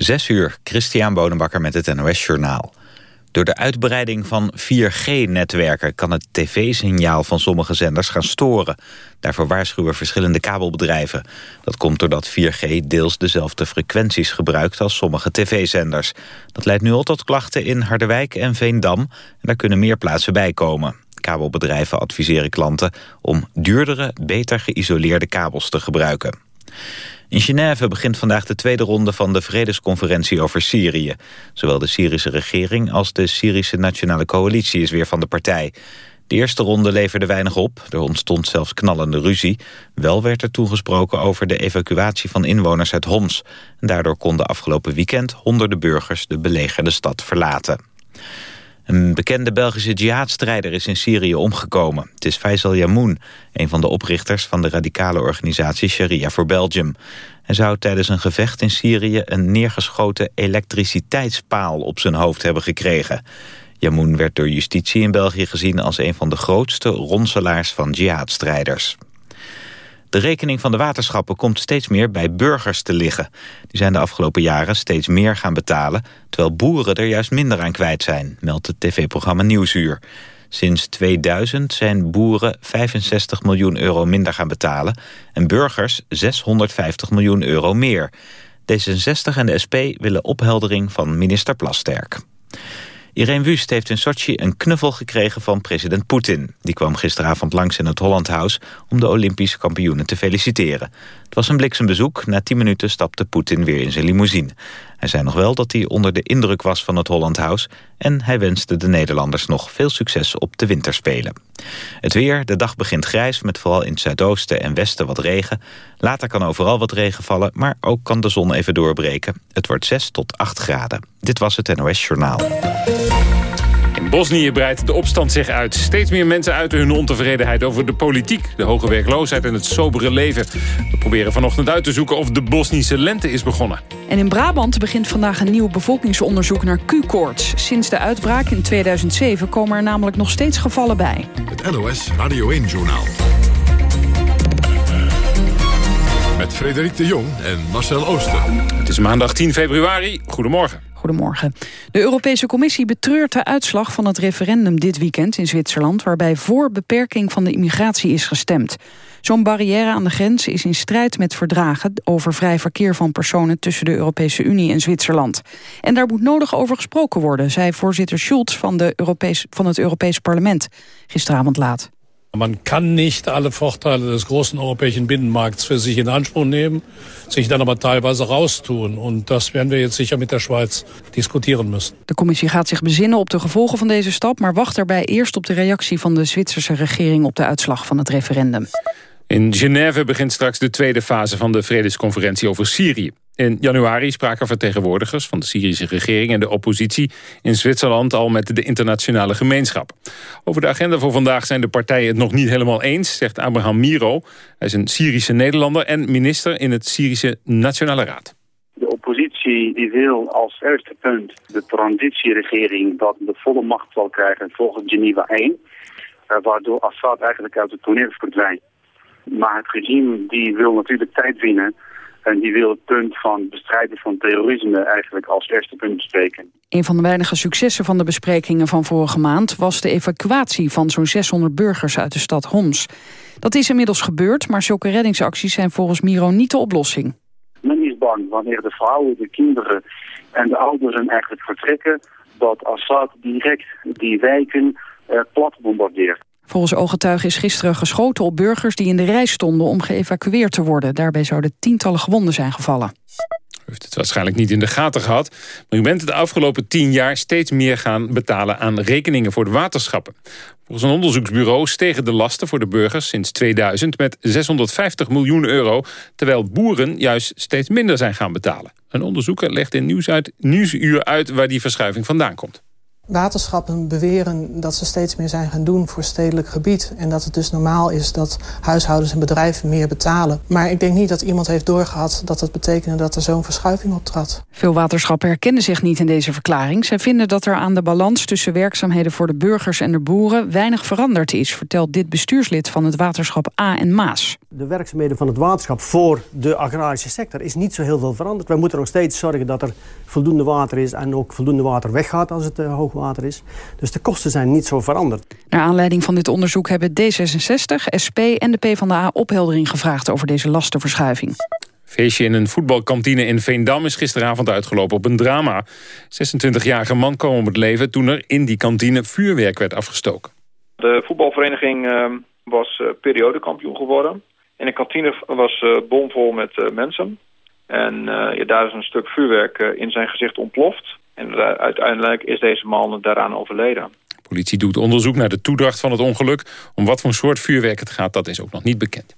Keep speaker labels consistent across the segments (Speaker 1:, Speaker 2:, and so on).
Speaker 1: Zes uur, Christian Bonenbakker met het NOS Journaal. Door de uitbreiding van 4G-netwerken kan het tv-signaal van sommige zenders gaan storen. Daarvoor waarschuwen verschillende kabelbedrijven. Dat komt doordat 4G deels dezelfde frequenties gebruikt als sommige tv-zenders. Dat leidt nu al tot klachten in Harderwijk en Veendam. En daar kunnen meer plaatsen bij komen. Kabelbedrijven adviseren klanten om duurdere, beter geïsoleerde kabels te gebruiken. In Genève begint vandaag de tweede ronde van de vredesconferentie over Syrië. Zowel de Syrische regering als de Syrische Nationale Coalitie is weer van de partij. De eerste ronde leverde weinig op. Er ontstond zelfs knallende ruzie. Wel werd er toegesproken over de evacuatie van inwoners uit Homs. Daardoor konden afgelopen weekend honderden burgers de belegerde stad verlaten. Een bekende Belgische jihadstrijder is in Syrië omgekomen. Het is Faisal Yamoun, een van de oprichters van de radicale organisatie Sharia voor Belgium. Hij zou tijdens een gevecht in Syrië een neergeschoten elektriciteitspaal op zijn hoofd hebben gekregen. Yamoun werd door justitie in België gezien als een van de grootste ronselaars van jihadstrijders. De rekening van de waterschappen komt steeds meer bij burgers te liggen. Die zijn de afgelopen jaren steeds meer gaan betalen... terwijl boeren er juist minder aan kwijt zijn, meldt het tv-programma Nieuwsuur. Sinds 2000 zijn boeren 65 miljoen euro minder gaan betalen... en burgers 650 miljoen euro meer. D66 en de SP willen opheldering van minister Plasterk. Irene Wust heeft in Sochi een knuffel gekregen van president Poetin. Die kwam gisteravond langs in het Holland House om de Olympische kampioenen te feliciteren. Het was een bliksembezoek. Na tien minuten stapte Poetin weer in zijn limousine. Hij zei nog wel dat hij onder de indruk was van het Holland House... en hij wenste de Nederlanders nog veel succes op de winterspelen. Het weer, de dag begint grijs met vooral in het zuidoosten en westen wat regen. Later kan overal wat regen vallen, maar ook kan de zon even doorbreken. Het wordt 6 tot 8 graden. Dit was het NOS Journaal.
Speaker 2: In Bosnië breidt de opstand zich uit. Steeds meer mensen uiten hun ontevredenheid over de politiek... de hoge werkloosheid en het sobere leven. We proberen vanochtend uit te zoeken of de Bosnische lente is begonnen.
Speaker 3: En in Brabant begint vandaag een nieuw bevolkingsonderzoek naar Q-koorts. Sinds de uitbraak in 2007 komen er namelijk nog steeds gevallen bij.
Speaker 4: Het NOS Radio 1-journaal. Met Frederik de Jong en Marcel Ooster.
Speaker 2: Het is maandag 10 februari. Goedemorgen.
Speaker 3: Goedemorgen. De Europese Commissie betreurt de uitslag van het referendum dit weekend in Zwitserland... waarbij voor beperking van de immigratie is gestemd. Zo'n barrière aan de grens is in strijd met verdragen... over vrij verkeer van personen tussen de Europese Unie en Zwitserland. En daar moet nodig over gesproken worden... zei voorzitter Schulz van, de Europees, van het Europees Parlement gisteravond laat.
Speaker 5: Man kann nicht alle Vorteile des großen europäischen Binnenmarkts für sich in Anspruch nehmen, sich dann aber teilweise raustun. Und das werden wir jetzt sicher mit der Schweiz diskutieren müssen.
Speaker 3: De commissie gaat zich bezinnen op de gevolgen van deze stap... maar wacht daarbij eerst op de reactie van de Zwitserse regering... op de uitslag van het referendum.
Speaker 2: In Genève begint straks de tweede fase van de vredesconferentie over Syrië. In januari spraken vertegenwoordigers van de Syrische regering en de oppositie in Zwitserland al met de internationale gemeenschap. Over de agenda voor vandaag zijn de partijen het nog niet helemaal eens, zegt Abraham Miro. Hij is een Syrische Nederlander en minister in het Syrische Nationale Raad.
Speaker 6: De oppositie die wil als eerste punt de transitieregering dat de volle macht zal krijgen volgens Geneva 1, eh, waardoor Assad eigenlijk uit het toneel verdwijnt. Maar het regime die wil natuurlijk tijd winnen en die wil het punt van bestrijden van terrorisme eigenlijk als eerste punt bespreken.
Speaker 3: Een van de weinige successen van de besprekingen van vorige maand... was de evacuatie van zo'n 600 burgers uit de stad Homs. Dat is inmiddels gebeurd, maar zulke reddingsacties zijn volgens Miro niet de oplossing.
Speaker 6: Men is bang wanneer de vrouwen, de kinderen en de ouderen eigenlijk vertrekken... dat Assad direct die wijken eh, plat bombardeert.
Speaker 3: Volgens ooggetuigen is gisteren geschoten op burgers die in de rij stonden om geëvacueerd te worden. Daarbij zouden tientallen gewonden zijn gevallen.
Speaker 2: U heeft het waarschijnlijk niet in de gaten gehad. Maar u bent de afgelopen tien jaar steeds meer gaan betalen aan rekeningen voor de waterschappen. Volgens een onderzoeksbureau stegen de lasten voor de burgers sinds 2000 met 650 miljoen euro. Terwijl boeren juist steeds minder zijn gaan betalen. Een onderzoeker legt in Nieuwsuur uit waar die verschuiving vandaan komt.
Speaker 7: Waterschappen beweren dat ze steeds meer zijn gaan doen voor stedelijk gebied. En dat het dus normaal is dat huishoudens en bedrijven meer betalen. Maar ik denk niet dat iemand heeft doorgehad dat dat betekende dat er zo'n verschuiving optrad.
Speaker 3: Veel waterschappen herkennen zich niet in deze verklaring. Zij vinden dat er aan de balans tussen werkzaamheden voor de burgers en de boeren weinig veranderd is, vertelt dit bestuurslid van het waterschap A en Maas.
Speaker 8: De werkzaamheden van het waterschap voor de agrarische sector is niet zo heel veel veranderd. Wij moeten nog steeds zorgen dat er voldoende water is en ook voldoende water weggaat als het uh, hoog water is. Dus de kosten zijn niet zo veranderd.
Speaker 3: Naar aanleiding van dit onderzoek hebben D66, SP en de PvdA opheldering gevraagd over deze lastenverschuiving.
Speaker 2: Feestje in een voetbalkantine in Veendam is gisteravond uitgelopen op een drama. 26-jarige man kwam om het leven toen er in die kantine vuurwerk werd afgestoken.
Speaker 9: De voetbalvereniging ehm, was uh, periodekampioen geworden. En de kantine was uh, bomvol met uh, mensen. En ja, daar is een stuk vuurwerk in zijn gezicht ontploft. En uiteindelijk is deze man daaraan overleden.
Speaker 2: De politie doet onderzoek naar de toedracht van het ongeluk. Om wat voor soort vuurwerk het gaat, dat is ook nog niet bekend.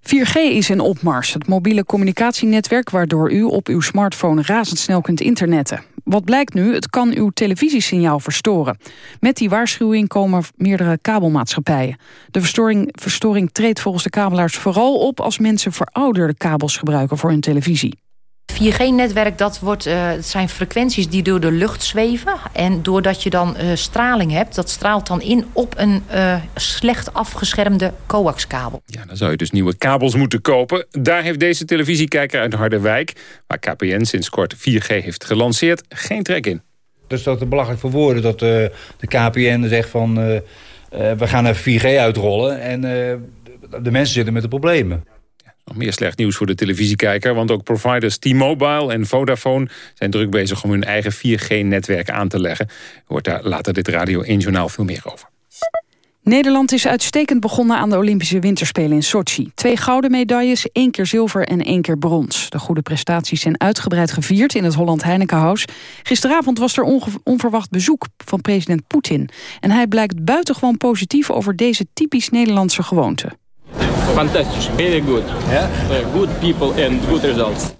Speaker 3: 4G is in opmars, het mobiele communicatienetwerk... waardoor u op uw smartphone razendsnel kunt internetten. Wat blijkt nu, het kan uw televisiesignaal verstoren. Met die waarschuwing komen meerdere kabelmaatschappijen. De verstoring, verstoring treedt volgens de kabelaars vooral op... als mensen verouderde kabels gebruiken voor hun televisie.
Speaker 10: 4G-netwerk, dat wordt, uh, zijn frequenties die door de lucht zweven. En doordat je dan uh, straling hebt, dat straalt dan in op een uh, slecht afgeschermde coaxkabel.
Speaker 2: Ja, dan zou je dus nieuwe kabels moeten kopen. Daar heeft deze televisiekijker uit Harderwijk, waar KPN sinds kort 4G heeft gelanceerd, geen trek in.
Speaker 11: Dus dat is belachelijk voor woorden dat de KPN zegt van we gaan er 4G uitrollen en de mensen zitten met de problemen.
Speaker 2: Nog meer slecht nieuws voor de televisiekijker... want ook providers T-Mobile en Vodafone zijn druk bezig... om hun eigen 4G-netwerk aan te leggen. Hoort daar later dit Radio 1 Journaal veel meer over.
Speaker 3: Nederland is uitstekend begonnen aan de Olympische Winterspelen in Sochi. Twee gouden medailles, één keer zilver en één keer brons. De goede prestaties zijn uitgebreid gevierd in het Holland Heinekenhuis. Gisteravond was er onverwacht bezoek van president Poetin. En hij blijkt buitengewoon positief over deze typisch Nederlandse gewoonte.
Speaker 12: Fantastisch, very good. Yeah? good people and good results.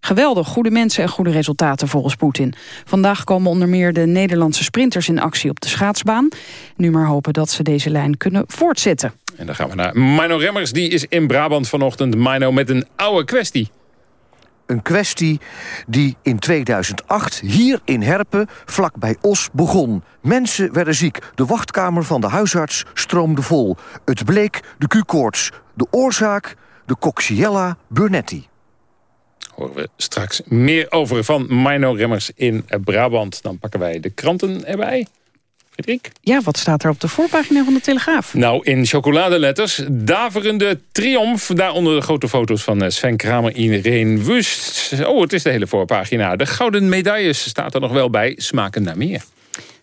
Speaker 3: Geweldig, goede mensen en goede resultaten volgens Poetin. Vandaag komen onder meer de Nederlandse sprinters in actie op de schaatsbaan. Nu maar hopen dat ze deze lijn kunnen voortzetten.
Speaker 2: En dan gaan we naar Mino Remmers, die is in Brabant vanochtend. Mino met een oude kwestie.
Speaker 13: Een kwestie die in 2008 hier in Herpen, vlak bij Os, begon. Mensen werden ziek. De wachtkamer van de huisarts stroomde vol. Het bleek de Q-koorts. De oorzaak, de Coxiella burnetti.
Speaker 2: Horen we straks meer over van Mino Remmers in Brabant. Dan pakken wij de kranten erbij.
Speaker 3: Ja, wat staat er op de voorpagina van de Telegraaf?
Speaker 2: Nou, in chocoladeletters. Daverende triomf. Daaronder de grote foto's van eh, Sven Kramer, Irene Wust. Oh, het is de hele voorpagina. De gouden medailles staat er nog wel bij. Smaken naar meer.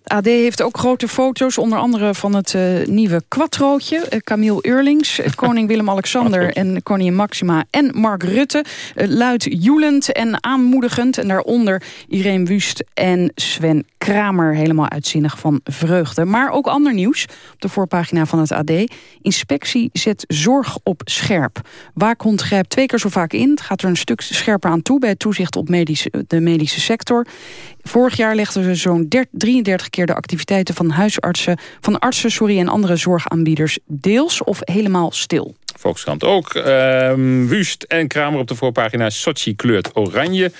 Speaker 3: AD heeft ook grote foto's, onder andere van het uh, nieuwe Quattrootje. Uh, Camille Eurlings, koning Willem-Alexander en koningin Maxima en Mark Rutte. Uh, luid joelend en aanmoedigend. En daaronder Irene Wust en Sven Kramer. Helemaal uitzinnig van vreugde. Maar ook ander nieuws op de voorpagina van het AD. Inspectie zet zorg op scherp. Waakhond grijpt twee keer zo vaak in. Het gaat er een stuk scherper aan toe bij het toezicht op medische, de medische sector. Vorig jaar legden ze zo'n 33 keer de activiteiten van huisartsen, van artsen sorry, en andere zorgaanbieders deels of helemaal stil.
Speaker 2: Volkskrant ook. Uh, Wust en Kramer op de voorpagina. Sochi kleurt oranje.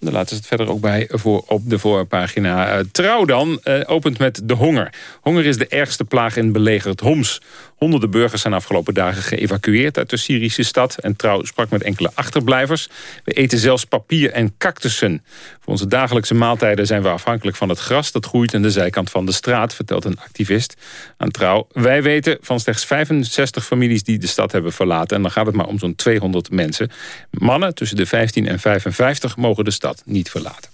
Speaker 2: Daar laten ze het verder ook bij voor op de voorpagina. Uh, Trouw dan uh, opent met de honger. Honger is de ergste plaag in belegerd Homs. Honderden burgers zijn afgelopen dagen geëvacueerd uit de Syrische stad. En Trouw sprak met enkele achterblijvers. We eten zelfs papier en cactussen. Voor onze dagelijkse maaltijden zijn we afhankelijk van het gras... dat groeit aan de zijkant van de straat, vertelt een activist aan Trouw. Wij weten van slechts 65 families die de stad hebben verlaten. En dan gaat het maar om zo'n 200 mensen. Mannen tussen de 15 en 55 mogen de stad niet verlaten.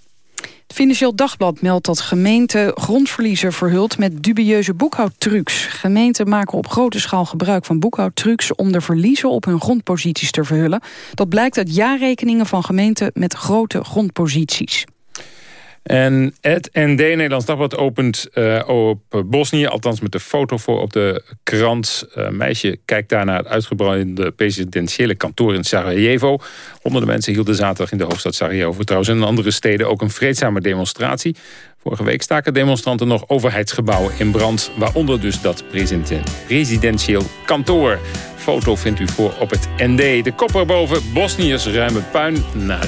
Speaker 3: Het Financieel Dagblad meldt dat gemeenten grondverliezen verhult met dubieuze boekhoudtrucs. Gemeenten maken op grote schaal gebruik van boekhoudtrucs om de verliezen op hun grondposities te verhullen. Dat blijkt uit jaarrekeningen van gemeenten met grote grondposities.
Speaker 2: En het ND, Nederlands Dagblad, opent uh, op Bosnië... althans met de foto voor op de krant. Uh, meisje kijkt daar naar het uitgebreide presidentiële kantoor in Sarajevo. Honderden mensen hielden zaterdag in de hoofdstad Sarajevo... trouwens in andere steden ook een vreedzame demonstratie. Vorige week staken demonstranten nog overheidsgebouwen in brand... waaronder dus dat presidentieel kantoor. Foto vindt u voor op het ND. De kop erboven, Bosniërs ruime puin naar.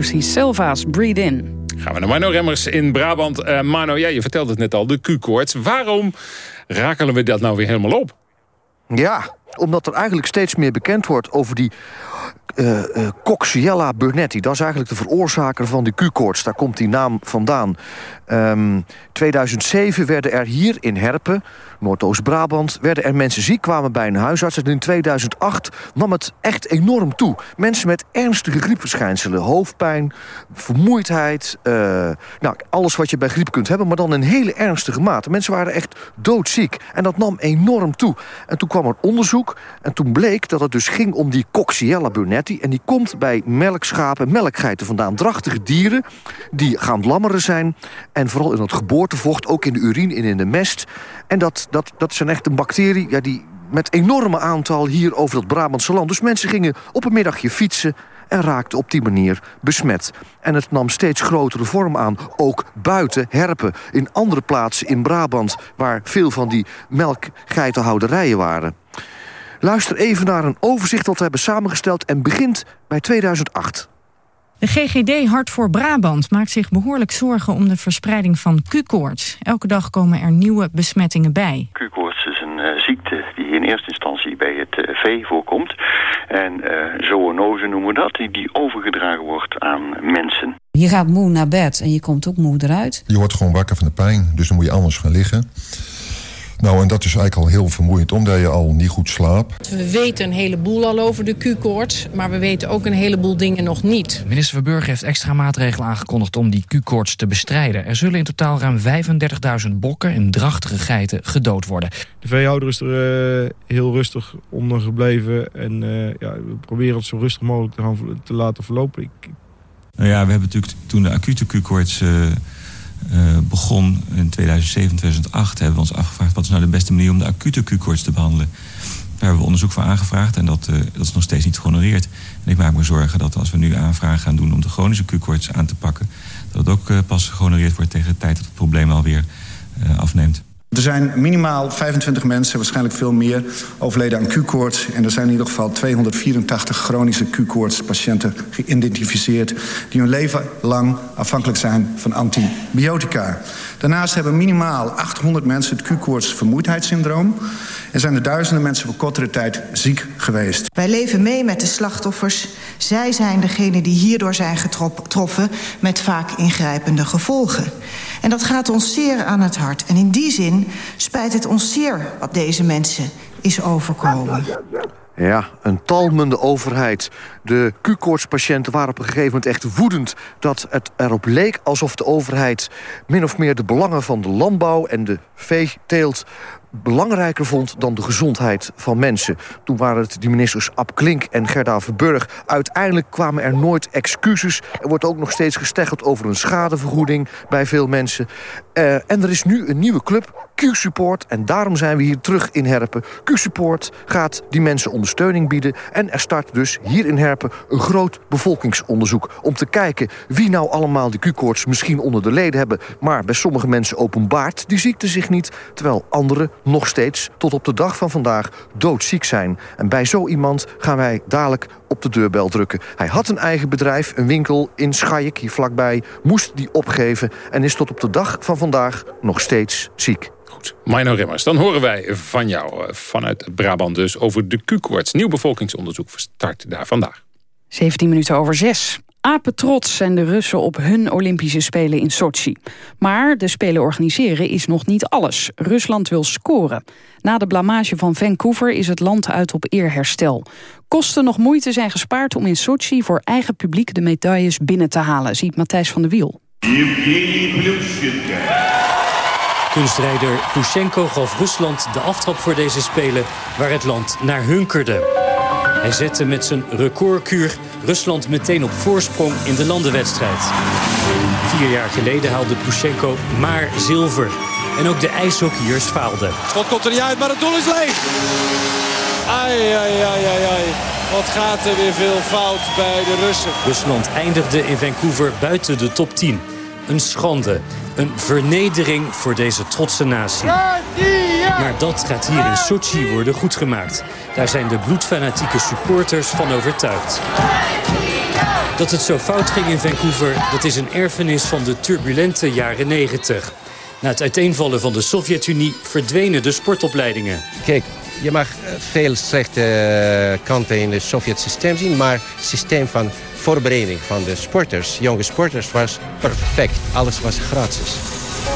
Speaker 3: Lucy Silva's Breathe In.
Speaker 2: Gaan we naar Mano Remmers in Brabant. Uh, Mano, ja, je vertelde het net al, de Q-koorts. Waarom rakelen we dat nou weer helemaal op?
Speaker 13: Ja, omdat er eigenlijk steeds meer bekend wordt over die uh, uh, Coxiella burnetti. Dat is eigenlijk de veroorzaker van de Q-koorts. Daar komt die naam vandaan. Um, 2007 werden er hier in Herpen, Noordoost-Brabant... werden er mensen ziek, kwamen bij een huisarts. En in 2008 nam het echt enorm toe. Mensen met ernstige griepverschijnselen. Hoofdpijn, vermoeidheid. Uh, nou, alles wat je bij griep kunt hebben, maar dan in hele ernstige mate. Mensen waren echt doodziek. En dat nam enorm toe. En toen kwam er onderzoek. En toen bleek dat het dus ging om die Coxiella burnetti. En die komt bij melkschapen, melkgeiten vandaan. Drachtige dieren die gaan lammeren zijn... En vooral in het geboortevocht, ook in de urine en in de mest. En dat, dat, dat is een echt een bacterie ja, die, met enorme aantal hier over het Brabantse land. Dus mensen gingen op een middagje fietsen en raakten op die manier besmet. En het nam steeds grotere vorm aan, ook buiten Herpen... in andere plaatsen in Brabant, waar veel van die melkgeitenhouderijen waren. Luister even naar een overzicht dat we hebben samengesteld... en begint bij 2008.
Speaker 14: De GGD Hart voor Brabant maakt zich behoorlijk zorgen om de verspreiding van Q-koorts. Elke dag komen er nieuwe besmettingen bij.
Speaker 15: Q-koorts is een uh, ziekte die in eerste instantie bij het uh, vee voorkomt. En uh, zoonose noemen we dat, die, die overgedragen wordt aan mensen.
Speaker 16: Je gaat moe naar bed en je komt ook moe eruit.
Speaker 17: Je wordt gewoon wakker van de pijn, dus dan moet je anders gaan liggen. Nou, en dat is eigenlijk al heel vermoeiend, omdat je al niet goed slaapt.
Speaker 18: We weten een heleboel al over de Q-koorts, maar we weten ook een heleboel dingen nog niet.
Speaker 19: Minister Verburg heeft extra maatregelen aangekondigd om die Q-koorts te bestrijden. Er zullen in totaal ruim 35.000 bokken en drachtige geiten gedood worden.
Speaker 20: De veehouder is er uh, heel rustig onder gebleven en uh, ja, we proberen het zo rustig mogelijk te, gaan, te laten verlopen. Ik...
Speaker 21: Nou ja, we hebben natuurlijk toen de acute Q-koorts... Uh, uh, begon in 2007, 2008... hebben we ons afgevraagd wat is nou de beste manier om de acute Q-koorts te behandelen. Daar hebben we onderzoek voor aangevraagd en dat, uh, dat is nog steeds niet gehonoreerd. En ik maak me zorgen dat als we nu aanvragen gaan doen om de chronische Q-koorts aan te pakken... dat het ook uh, pas gehonoreerd wordt tegen de tijd dat het probleem alweer afneemt.
Speaker 22: Er zijn minimaal 25 mensen, waarschijnlijk veel meer, overleden aan Q-koorts. En er zijn in ieder geval 284 chronische Q-koorts patiënten geïdentificeerd... die hun leven lang afhankelijk zijn van antibiotica. Daarnaast hebben minimaal 800 mensen het Q-koorts vermoeidheidssyndroom... en zijn er duizenden mensen voor kortere tijd ziek geweest.
Speaker 23: Wij leven mee met de slachtoffers. Zij zijn degene die hierdoor zijn getroffen met vaak ingrijpende gevolgen. En dat gaat ons zeer aan het hart. En in die zin spijt het ons zeer wat deze mensen is overkomen.
Speaker 13: Ja, een talmende overheid. De Q-koortspatiënten waren op een gegeven moment echt woedend... dat het erop leek alsof de overheid min of meer de belangen van de landbouw... en de veeteelt belangrijker vond dan de gezondheid van mensen. Toen waren het die ministers Ab Klink en Gerda Verburg. Uiteindelijk kwamen er nooit excuses. Er wordt ook nog steeds gesteggeld over een schadevergoeding bij veel mensen. Uh, en er is nu een nieuwe club, Q-Support. En daarom zijn we hier terug in Herpen. Q-Support gaat die mensen ondersteuning bieden. En er start dus hier in Herpen een groot bevolkingsonderzoek... om te kijken wie nou allemaal de Q-koorts misschien onder de leden hebben... maar bij sommige mensen openbaart die ziekte zich niet... terwijl anderen nog steeds tot op de dag van vandaag doodziek zijn. En bij zo iemand gaan wij dadelijk op de deurbel drukken. Hij had een eigen bedrijf, een winkel in Schajek, hier vlakbij... moest die opgeven en is tot op de dag van vandaag nog steeds ziek.
Speaker 2: Goed, Mino Rimmers, dan horen wij van jou eh, vanuit Brabant dus... over de Q-koorts. Nieuw bevolkingsonderzoek start daar vandaag.
Speaker 3: 17 minuten over 6. Apetrots zijn de Russen op hun Olympische Spelen in Sochi. Maar de Spelen organiseren is nog niet alles. Rusland wil scoren. Na de blamage van Vancouver is het land uit op eerherstel. Kosten nog moeite zijn gespaard om in Sochi voor eigen publiek de medailles binnen te halen, ziet Matthijs van der Wiel.
Speaker 24: Kunstrijder Pushenko gaf Rusland de aftrap voor deze Spelen... waar het land naar hunkerde. Hij zette met zijn recordkuur Rusland meteen op voorsprong in de landenwedstrijd. Vier jaar geleden haalde Pushenko maar zilver. En ook de ijshockeyers faalden.
Speaker 25: Schot komt er niet uit, maar het doel is leeg. Ai, ai, ai, ai, ai. Wat gaat er weer veel fout bij de Russen.
Speaker 24: Rusland eindigde in Vancouver buiten de top 10. Een schande. Een vernedering voor deze trotse natie. Maar dat gaat hier in Sochi worden goedgemaakt. Daar zijn de bloedfanatieke supporters van overtuigd. Dat het zo fout ging in Vancouver, dat is een erfenis van de turbulente jaren 90. Na het uiteenvallen van de Sovjet-Unie verdwenen de sportopleidingen.
Speaker 26: Kijk, je mag veel slechte kanten in het Sovjet-systeem zien... maar het systeem van voorbereiding van de sporters, jonge sporters, was perfect. Alles was gratis.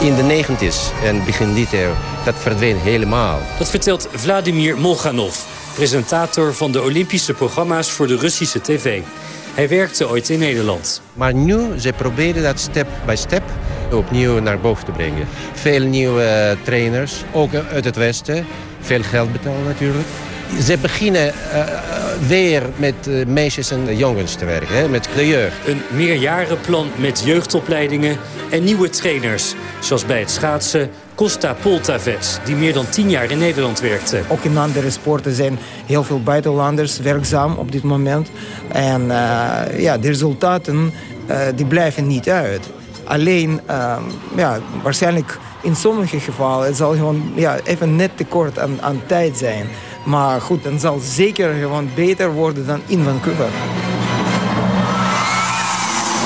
Speaker 26: In de 90 en begin dit eeuw, dat verdween helemaal.
Speaker 24: Dat vertelt Vladimir Molganov, presentator van de Olympische programma's voor de Russische tv. Hij werkte ooit in Nederland.
Speaker 26: Maar nu, ze proberen dat step by step opnieuw naar boven te brengen. Veel nieuwe trainers, ook uit het Westen. Veel geld betalen natuurlijk. Ze beginnen uh, weer met uh, meisjes en jongens te werken, hè, met kleur.
Speaker 24: Een meerjarenplan met jeugdopleidingen en nieuwe trainers. Zoals bij het schaatsen Costa Poltavet, die meer dan tien jaar in Nederland werkte.
Speaker 27: Ook in andere sporten zijn heel veel buitenlanders werkzaam op dit moment. En uh, ja, de resultaten die blijven niet uit. Alleen, ja, waarschijnlijk in sommige gevallen het zal gewoon ja, even net tekort aan, aan tijd zijn. Maar goed, dan zal zeker gewoon beter worden dan in Vancouver.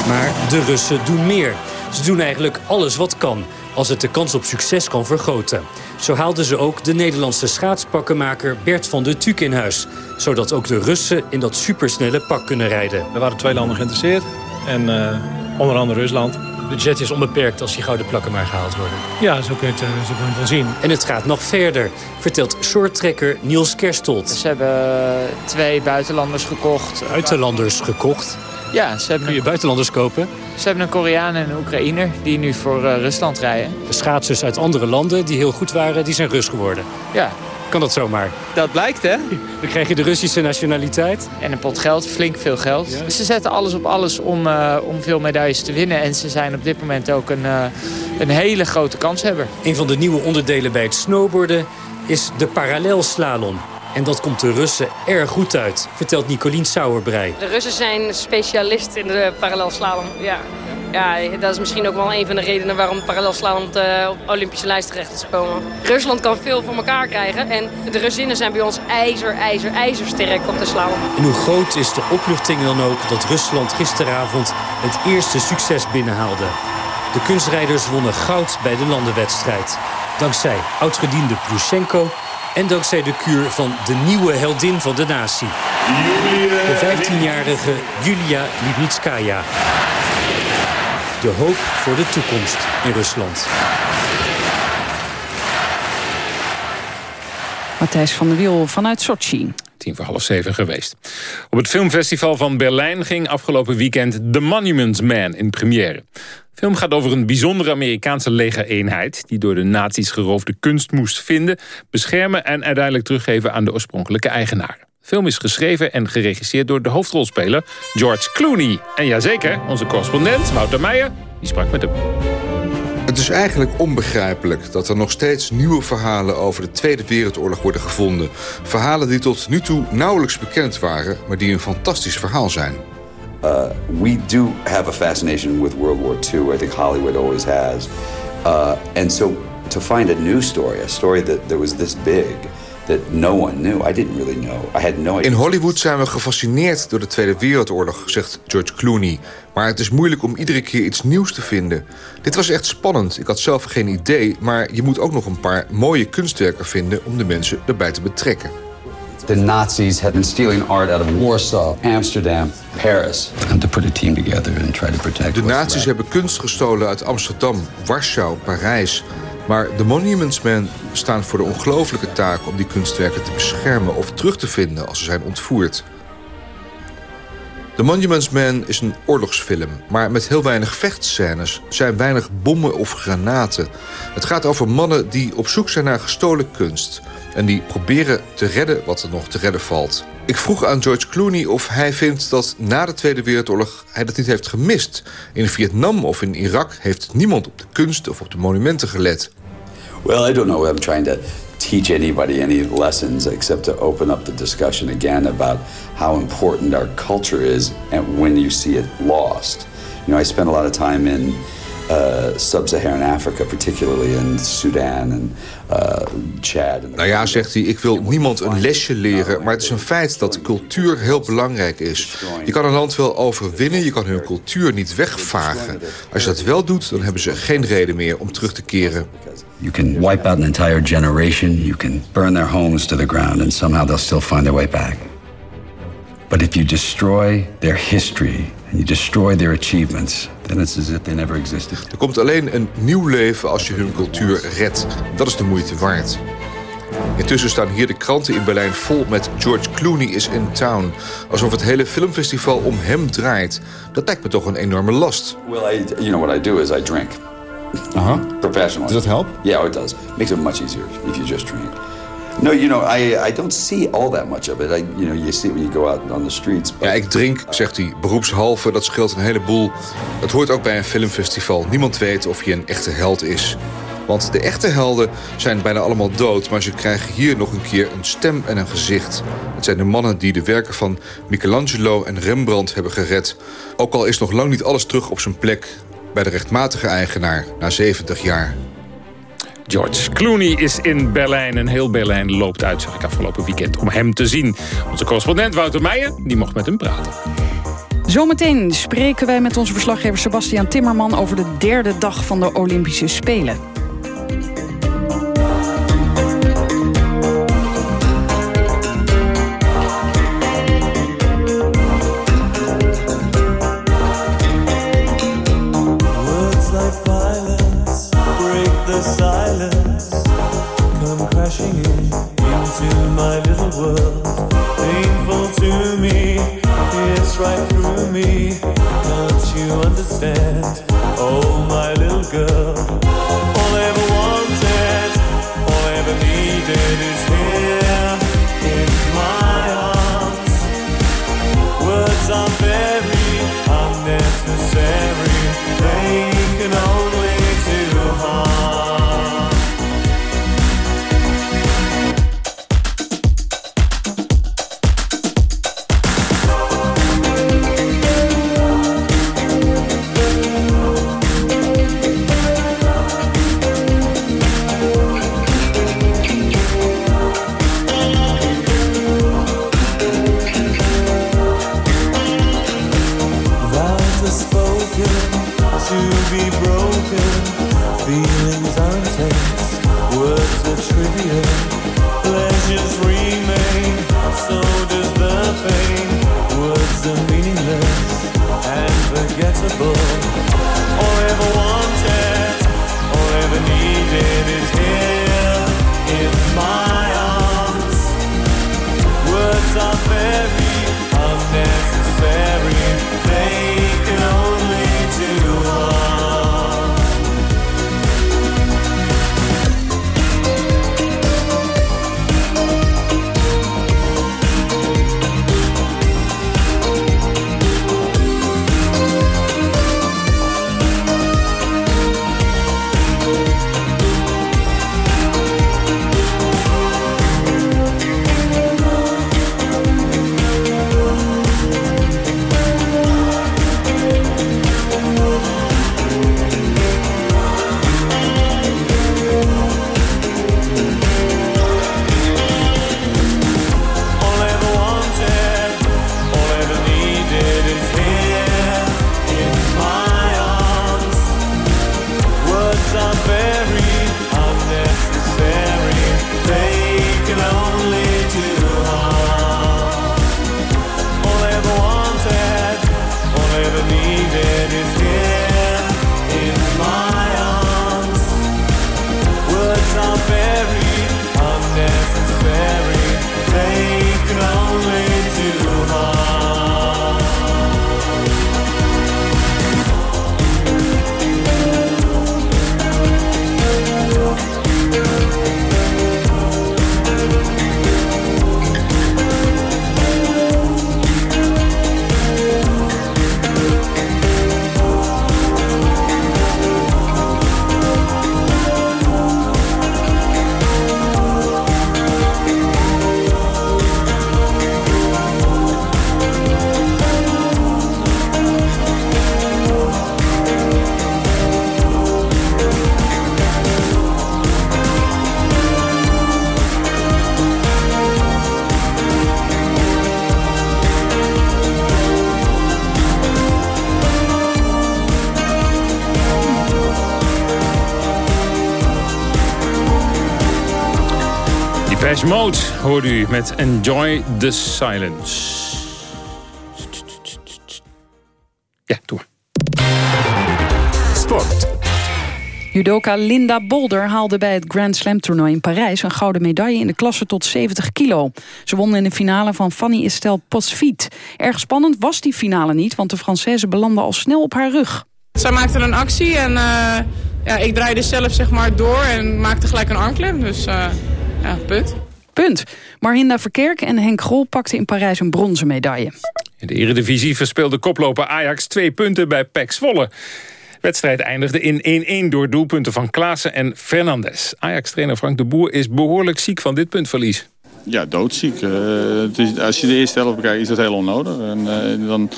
Speaker 24: Maar de Russen doen meer. Ze doen eigenlijk alles wat kan als het de kans op succes kan vergroten. Zo haalden ze ook de Nederlandse schaatspakkenmaker Bert van der Tuuk in huis. Zodat ook de Russen in dat supersnelle pak kunnen rijden.
Speaker 28: Er waren twee landen geïnteresseerd. En uh, onder andere Rusland.
Speaker 24: Het budget is onbeperkt als die gouden plakken maar gehaald worden.
Speaker 28: Ja, zo kun je het, uh, zo kun je het wel zien.
Speaker 24: En het gaat nog verder, vertelt shorttrekker Niels Kerstold.
Speaker 29: Ze hebben twee buitenlanders gekocht.
Speaker 24: Buitenlanders gekocht?
Speaker 29: Ja, ze hebben...
Speaker 24: Kun je buitenlanders kopen?
Speaker 29: Ze hebben een Koreaan en een Oekraïner die nu voor uh, Rusland rijden.
Speaker 24: De schaatsers uit andere landen die heel goed waren, die zijn Rus geworden.
Speaker 29: Ja.
Speaker 24: Kan dat zomaar?
Speaker 29: Dat blijkt, hè?
Speaker 24: Dan krijg je de Russische nationaliteit.
Speaker 29: En een pot geld, flink veel geld. Ja. Ze zetten alles op alles om, uh, om veel medailles te winnen. En ze zijn op dit moment ook een, uh, een hele grote kanshebber.
Speaker 24: Een van de nieuwe onderdelen bij het snowboarden is de parallelslalom. En dat komt de Russen erg goed uit, vertelt Nicolien Sauerbrei.
Speaker 30: De Russen zijn specialist in de parallelslalom, ja. Ja, dat is misschien ook wel een van de redenen waarom parallelslalom op de, Olympische lijst terecht is gekomen. Rusland kan veel voor elkaar krijgen en de Russinnen zijn bij ons ijzer, ijzer, ijzersterk op de slalom.
Speaker 24: En hoe groot is de opluchting dan ook dat Rusland gisteravond het eerste succes binnenhaalde? De kunstrijders wonnen goud bij de landenwedstrijd. Dankzij oudgediende Plushenko en dankzij de kuur van de nieuwe heldin van de natie. De 15-jarige Julia Libnitskaya. De hoop voor de toekomst in Rusland.
Speaker 3: Matthijs van der Wiel vanuit Sochi.
Speaker 2: Tien voor half zeven geweest. Op het filmfestival van Berlijn ging afgelopen weekend The Monuments Man in première. De film gaat over een bijzondere Amerikaanse legereenheid... die door de nazi's geroofde kunst moest vinden, beschermen... en uiteindelijk teruggeven aan de oorspronkelijke eigenaren. De film is geschreven en geregisseerd door de hoofdrolspeler George Clooney. En jazeker, onze correspondent Wouter Meijer, die sprak met hem.
Speaker 31: Het is eigenlijk onbegrijpelijk dat er nog steeds nieuwe verhalen over de Tweede Wereldoorlog worden gevonden. Verhalen die tot nu toe nauwelijks bekend waren, maar die een fantastisch verhaal zijn.
Speaker 32: Uh, we do have a fascination with World War II. I think Hollywood always has. Uh, and so to find a new story, a story that, that was this big, that no one knew. I didn't really know. I had no idea.
Speaker 31: In Hollywood zijn we gefascineerd door de Tweede Wereldoorlog, zegt George Clooney. Maar het is moeilijk om iedere keer iets nieuws te vinden. Dit was echt spannend. Ik had zelf geen idee, maar je moet ook nog een paar mooie kunstwerken vinden om de mensen erbij te betrekken.
Speaker 32: The Nazis had been stealing art out of Warsaw, Amsterdam, Paris. And to put a team together and try to protect.
Speaker 31: De nazi's hebben kunst gestolen uit Amsterdam, Warschau, Parijs. Maar de Monuments Men staan voor de ongelooflijke taak om die kunstwerken te beschermen of terug te vinden als ze zijn ontvoerd. The Monuments Man is een oorlogsfilm, maar met heel weinig vechtscènes. Zijn weinig bommen of granaten. Het gaat over mannen die op zoek zijn naar gestolen kunst... en die proberen te redden wat er nog te redden valt. Ik vroeg aan George Clooney of hij vindt dat na de Tweede Wereldoorlog... hij dat niet heeft gemist. In Vietnam of in Irak heeft niemand op de kunst of op de monumenten gelet.
Speaker 32: Well, I don't know. I'm trying to teach anybody any lessons except to open up the discussion again about how important our culture is and when you see it lost. You know, I spent a lot of time in uh, sub-Saharan Africa, particularly in Sudan and uh, Chad. And
Speaker 31: nou ja, zegt hij, ik wil niemand een lesje leren, maar het is een feit dat cultuur heel belangrijk is. Je kan een land wel overwinnen, je kan hun cultuur niet wegvagen. Als je dat wel doet, dan hebben ze geen reden meer om terug te keren.
Speaker 32: You can wipe out an entire generation, you can burn their homes to the ground, and somehow they'll still find their way back. But if you destroy their history and you destroy their achievements, then it's as if they never existed.
Speaker 31: Er komt alleen een nieuw leven als je hun cultuur redt. Dat is de moeite waard. Intussen staan hier de kranten in Berlijn vol met George Clooney is in town. Alsof het hele filmfestival om hem draait. Dat lijkt me toch een enorme last.
Speaker 32: Well, I, you know what I do is I drink.
Speaker 31: Uh-huh.
Speaker 32: Professionally.
Speaker 31: Does that help?
Speaker 32: Yeah, it does. Makes it much easier if you just drink. No, you know, I, I don't see all that much of it. I, you know, you see it when you go out on the streets.
Speaker 31: Ja, ik drink, zegt hij, beroepshalve. Dat scheelt een heleboel. Het hoort ook bij een filmfestival. Niemand weet of je een echte held is. Want de echte helden zijn bijna allemaal dood... maar ze krijgen hier nog een keer een stem en een gezicht. Het zijn de mannen die de werken van Michelangelo en Rembrandt hebben gered. Ook al is nog lang niet alles terug op zijn plek... bij de rechtmatige eigenaar na 70 jaar.
Speaker 2: George Clooney is in Berlijn en heel Berlijn loopt uit, zag ik afgelopen weekend, om hem te zien. Onze correspondent Wouter Meijer, die mocht met hem praten.
Speaker 33: Zometeen spreken wij met onze verslaggever Sebastian Timmerman... over de derde dag van de Olympische Spelen.
Speaker 2: Depeche Mode hoorde u met Enjoy the Silence. Ja, doe maar.
Speaker 33: Sport. Judoka Linda Bolder haalde bij het Grand Slam toernooi in Parijs... een gouden medaille in de klasse tot 70 kilo. Ze won in de finale van Fanny Estelle Posfiet. Erg spannend was die finale niet, want de Française belandde al snel op haar rug.
Speaker 3: Zij maakte een actie en eh, ja, ik draaide zelf zeg maar door en maakte gelijk een armklem. Dus eh, ja, punt. Punt. Marhinda Verkerk en Henk Grol pakten in Parijs een bronzen medaille.
Speaker 2: In de eredivisie verspeelde koploper Ajax twee punten bij PEC Zwolle. De wedstrijd eindigde in 1-1 door doelpunten van Klaassen en Fernandes. Ajax-trainer Frank de Boer is behoorlijk ziek van dit puntverlies.
Speaker 34: Ja, doodziek. Eh, het is, als je de eerste helft bekijkt is dat heel onnodig. En eh, dan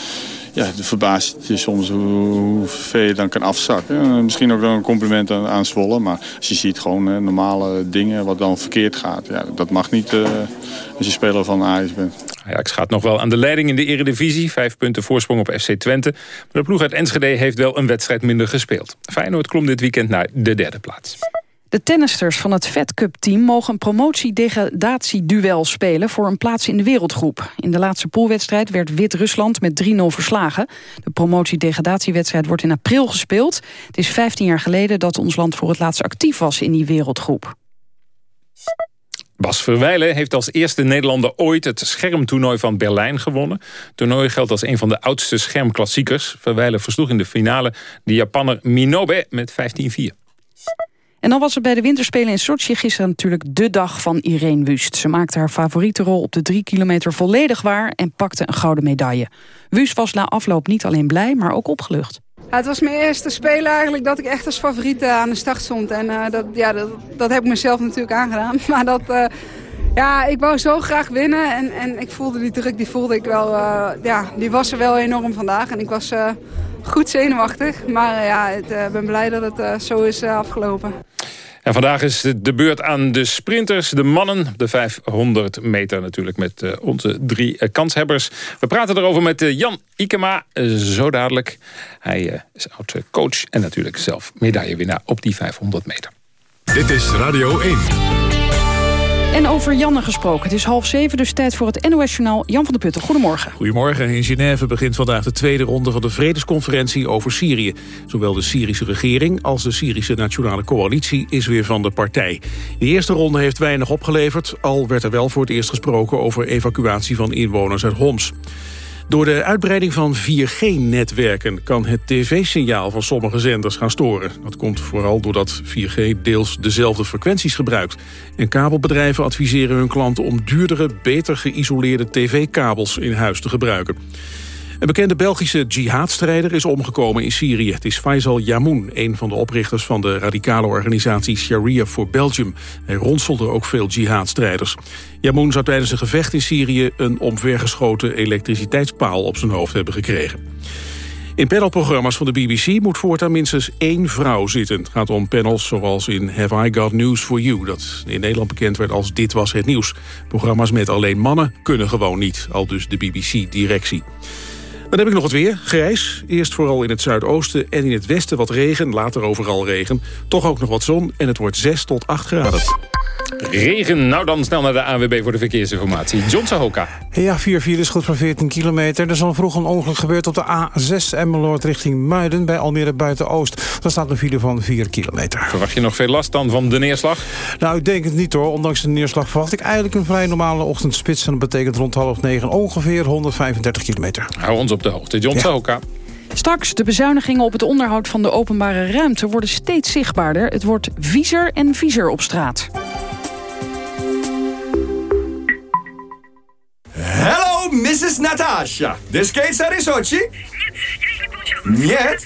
Speaker 34: ja, het verbaast je soms hoe, hoe ver je dan kan afzakken. Eh, misschien ook wel een compliment aan, aan Zwolle. Maar als je ziet gewoon normale dingen wat dan verkeerd gaat. Ja, dat mag niet eh, als je speler van Ajax bent.
Speaker 2: Ajax gaat nog wel aan de leiding in de eredivisie. Vijf punten voorsprong op FC Twente. Maar de ploeg uit Enschede heeft wel een wedstrijd minder gespeeld. Feyenoord klom dit weekend naar de derde plaats.
Speaker 3: De tennisters van het Fed Cup team mogen een promotie-degradatieduel spelen voor een plaats in de wereldgroep. In de laatste poolwedstrijd werd Wit-Rusland met 3-0 verslagen. De promotie-degradatiewedstrijd wordt in april gespeeld. Het is 15 jaar geleden dat ons land voor het laatst actief was in die wereldgroep.
Speaker 2: Bas Verwijlen heeft als eerste Nederlander ooit het schermtoernooi van Berlijn gewonnen. Het toernooi geldt als een van de oudste schermklassiekers. Verwijlen versloeg in de finale de Japanner Minobe met 15-4.
Speaker 3: En dan was het bij de winterspelen in Sochi gisteren natuurlijk de dag van Irene Wust. Ze maakte haar favoriete rol op de drie kilometer volledig waar en pakte een gouden medaille. Wust was na afloop niet alleen blij, maar ook opgelucht.
Speaker 35: Het was mijn eerste spelen eigenlijk dat ik echt als favoriet eh, aan de start stond. En eh, dat, ja, dat, dat heb ik mezelf natuurlijk aangedaan. Maar dat, eh, ja, ik wou zo graag winnen. En, en ik voelde die druk, die voelde ik wel, eh, ja, die was er wel enorm vandaag. En ik was eh, goed zenuwachtig. Maar ja, ik ben blij dat het eh, zo is eh, afgelopen.
Speaker 2: En vandaag is de beurt aan de sprinters, de mannen. De 500 meter natuurlijk met eh, onze drie eh, kanshebbers. We praten erover met eh, Jan Ikema, eh, zo dadelijk. Hij eh, is oud-coach en natuurlijk zelf medaillewinnaar op die 500 meter.
Speaker 36: Dit is Radio 1.
Speaker 3: En over Janne gesproken. Het is half zeven, dus tijd voor het NOS-journaal Jan van der Putten. Goedemorgen.
Speaker 37: Goedemorgen. In Genève begint vandaag de tweede ronde van de vredesconferentie over Syrië. Zowel de Syrische regering als de Syrische Nationale Coalitie is weer van de partij. De eerste ronde heeft weinig opgeleverd, al werd er wel voor het eerst gesproken over evacuatie van inwoners uit Homs. Door de uitbreiding van 4G-netwerken kan het tv-signaal van sommige zenders gaan storen. Dat komt vooral doordat 4G deels dezelfde frequenties gebruikt. En kabelbedrijven adviseren hun klanten om duurdere, beter geïsoleerde tv-kabels in huis te gebruiken. Een bekende Belgische jihadstrijder is omgekomen in Syrië. Het is Faisal Yamoun, een van de oprichters van de radicale organisatie Sharia for Belgium. Hij ronselde ook veel jihadstrijders. Yamoun zou tijdens een gevecht in Syrië een omvergeschoten elektriciteitspaal op zijn hoofd hebben gekregen. In panelprogramma's van de BBC moet voortaan minstens één vrouw zitten. Het gaat om panels zoals in Have I Got News For You... dat in Nederland bekend werd als Dit Was Het Nieuws. Programma's met alleen mannen kunnen gewoon niet, al dus de BBC-directie. Dan heb ik nog het weer. Grijs. Eerst vooral in het zuidoosten en in het westen wat regen. Later overal regen. Toch ook nog wat zon en het wordt 6 tot 8 graden.
Speaker 2: Regen, nou dan snel naar de ANWB voor de verkeersinformatie. John Sahoka.
Speaker 38: Ja, 4 is goed voor 14 kilometer. Er is al vroeg een ongeluk gebeurd op de A6 Emmeloord richting Muiden... bij Almere Buiten-Oost. Daar staat een file van 4 kilometer.
Speaker 2: Verwacht je nog veel last dan van de neerslag?
Speaker 38: Nou, ik denk het niet hoor. Ondanks de neerslag verwacht ik eigenlijk een vrij normale ochtendspits. En dat betekent rond half negen ongeveer 135 kilometer.
Speaker 2: Hou ons op de hoogte. John Sahoka.
Speaker 3: Straks, de bezuinigingen op het onderhoud van de openbare ruimte worden steeds zichtbaarder. Het wordt viezer en viezer op straat.
Speaker 39: Hello, Mrs. Natasha. The skates are in Sochi? Нет.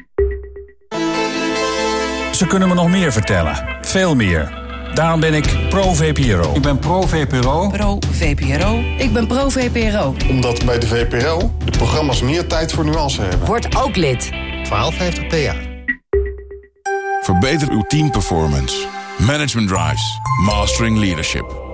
Speaker 40: Ze kunnen me nog meer vertellen. Veel meer. Daarom ben ik pro-VPRO. Ik ben pro-VPRO.
Speaker 41: Pro-VPRO. Ik ben pro-VPRO.
Speaker 42: Omdat bij de VPRO de programma's meer tijd voor nuance hebben.
Speaker 41: Word ook lid.
Speaker 42: 1250 PA.
Speaker 43: Verbeter uw teamperformance. Management Drives. Mastering Leadership.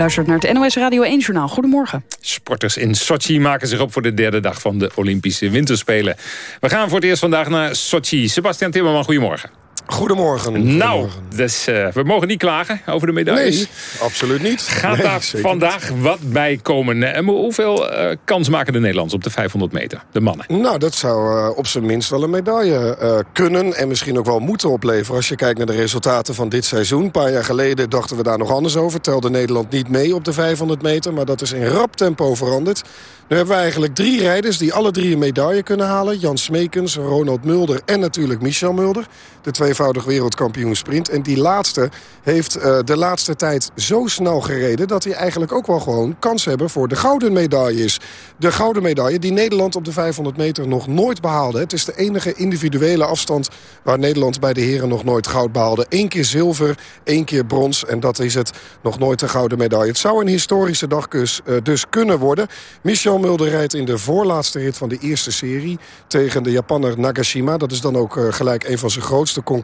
Speaker 3: Luistert naar het NOS Radio 1 Journaal. Goedemorgen.
Speaker 2: Sporters in Sochi maken zich op voor de derde dag van de Olympische Winterspelen. We gaan voor het eerst vandaag naar Sochi. Sebastian Timmerman, goedemorgen.
Speaker 44: Goedemorgen.
Speaker 2: Nou, dus, uh, we mogen niet klagen over de medailles.
Speaker 44: Nee, absoluut niet.
Speaker 2: Gaat
Speaker 44: nee,
Speaker 2: daar vandaag niet. wat bij komen? En hoeveel uh, kans maken de Nederlanders op de 500 meter, de mannen?
Speaker 44: Nou, dat zou uh, op zijn minst wel een medaille kunnen... en misschien ook wel moeten opleveren als je kijkt naar de resultaten van dit seizoen. Een paar jaar geleden dachten we daar nog anders over. Telde Nederland niet mee op de 500 meter, maar dat is in rap tempo veranderd. Nu hebben we eigenlijk drie rijders die alle drie een medaille kunnen halen. Jan Smekens, Ronald Mulder en natuurlijk Michel Mulder. De tweevoudig wereldkampioen sprint. En die laatste heeft uh, de laatste tijd zo snel gereden... dat hij eigenlijk ook wel gewoon kans hebben voor de gouden medailles. De gouden medaille die Nederland op de 500 meter nog nooit behaalde. Het is de enige individuele afstand waar Nederland bij de heren nog nooit goud behaalde. Eén keer zilver, één keer brons. En dat is het nog nooit een gouden medaille. Het zou een historische dag dus, dus kunnen worden. Michel Mulder rijdt in de voorlaatste rit van de eerste serie... tegen de Japanner Nagashima. Dat is dan ook uh, gelijk een van zijn grootste concurrenten.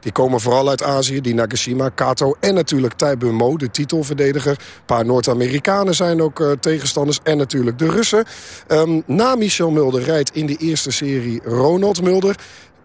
Speaker 44: Die komen vooral uit Azië, die Nagashima, Kato en natuurlijk Taibun Mo, de titelverdediger. Een paar Noord-Amerikanen zijn ook uh, tegenstanders en natuurlijk de Russen. Um, na Michel Mulder rijdt in de eerste serie Ronald Mulder.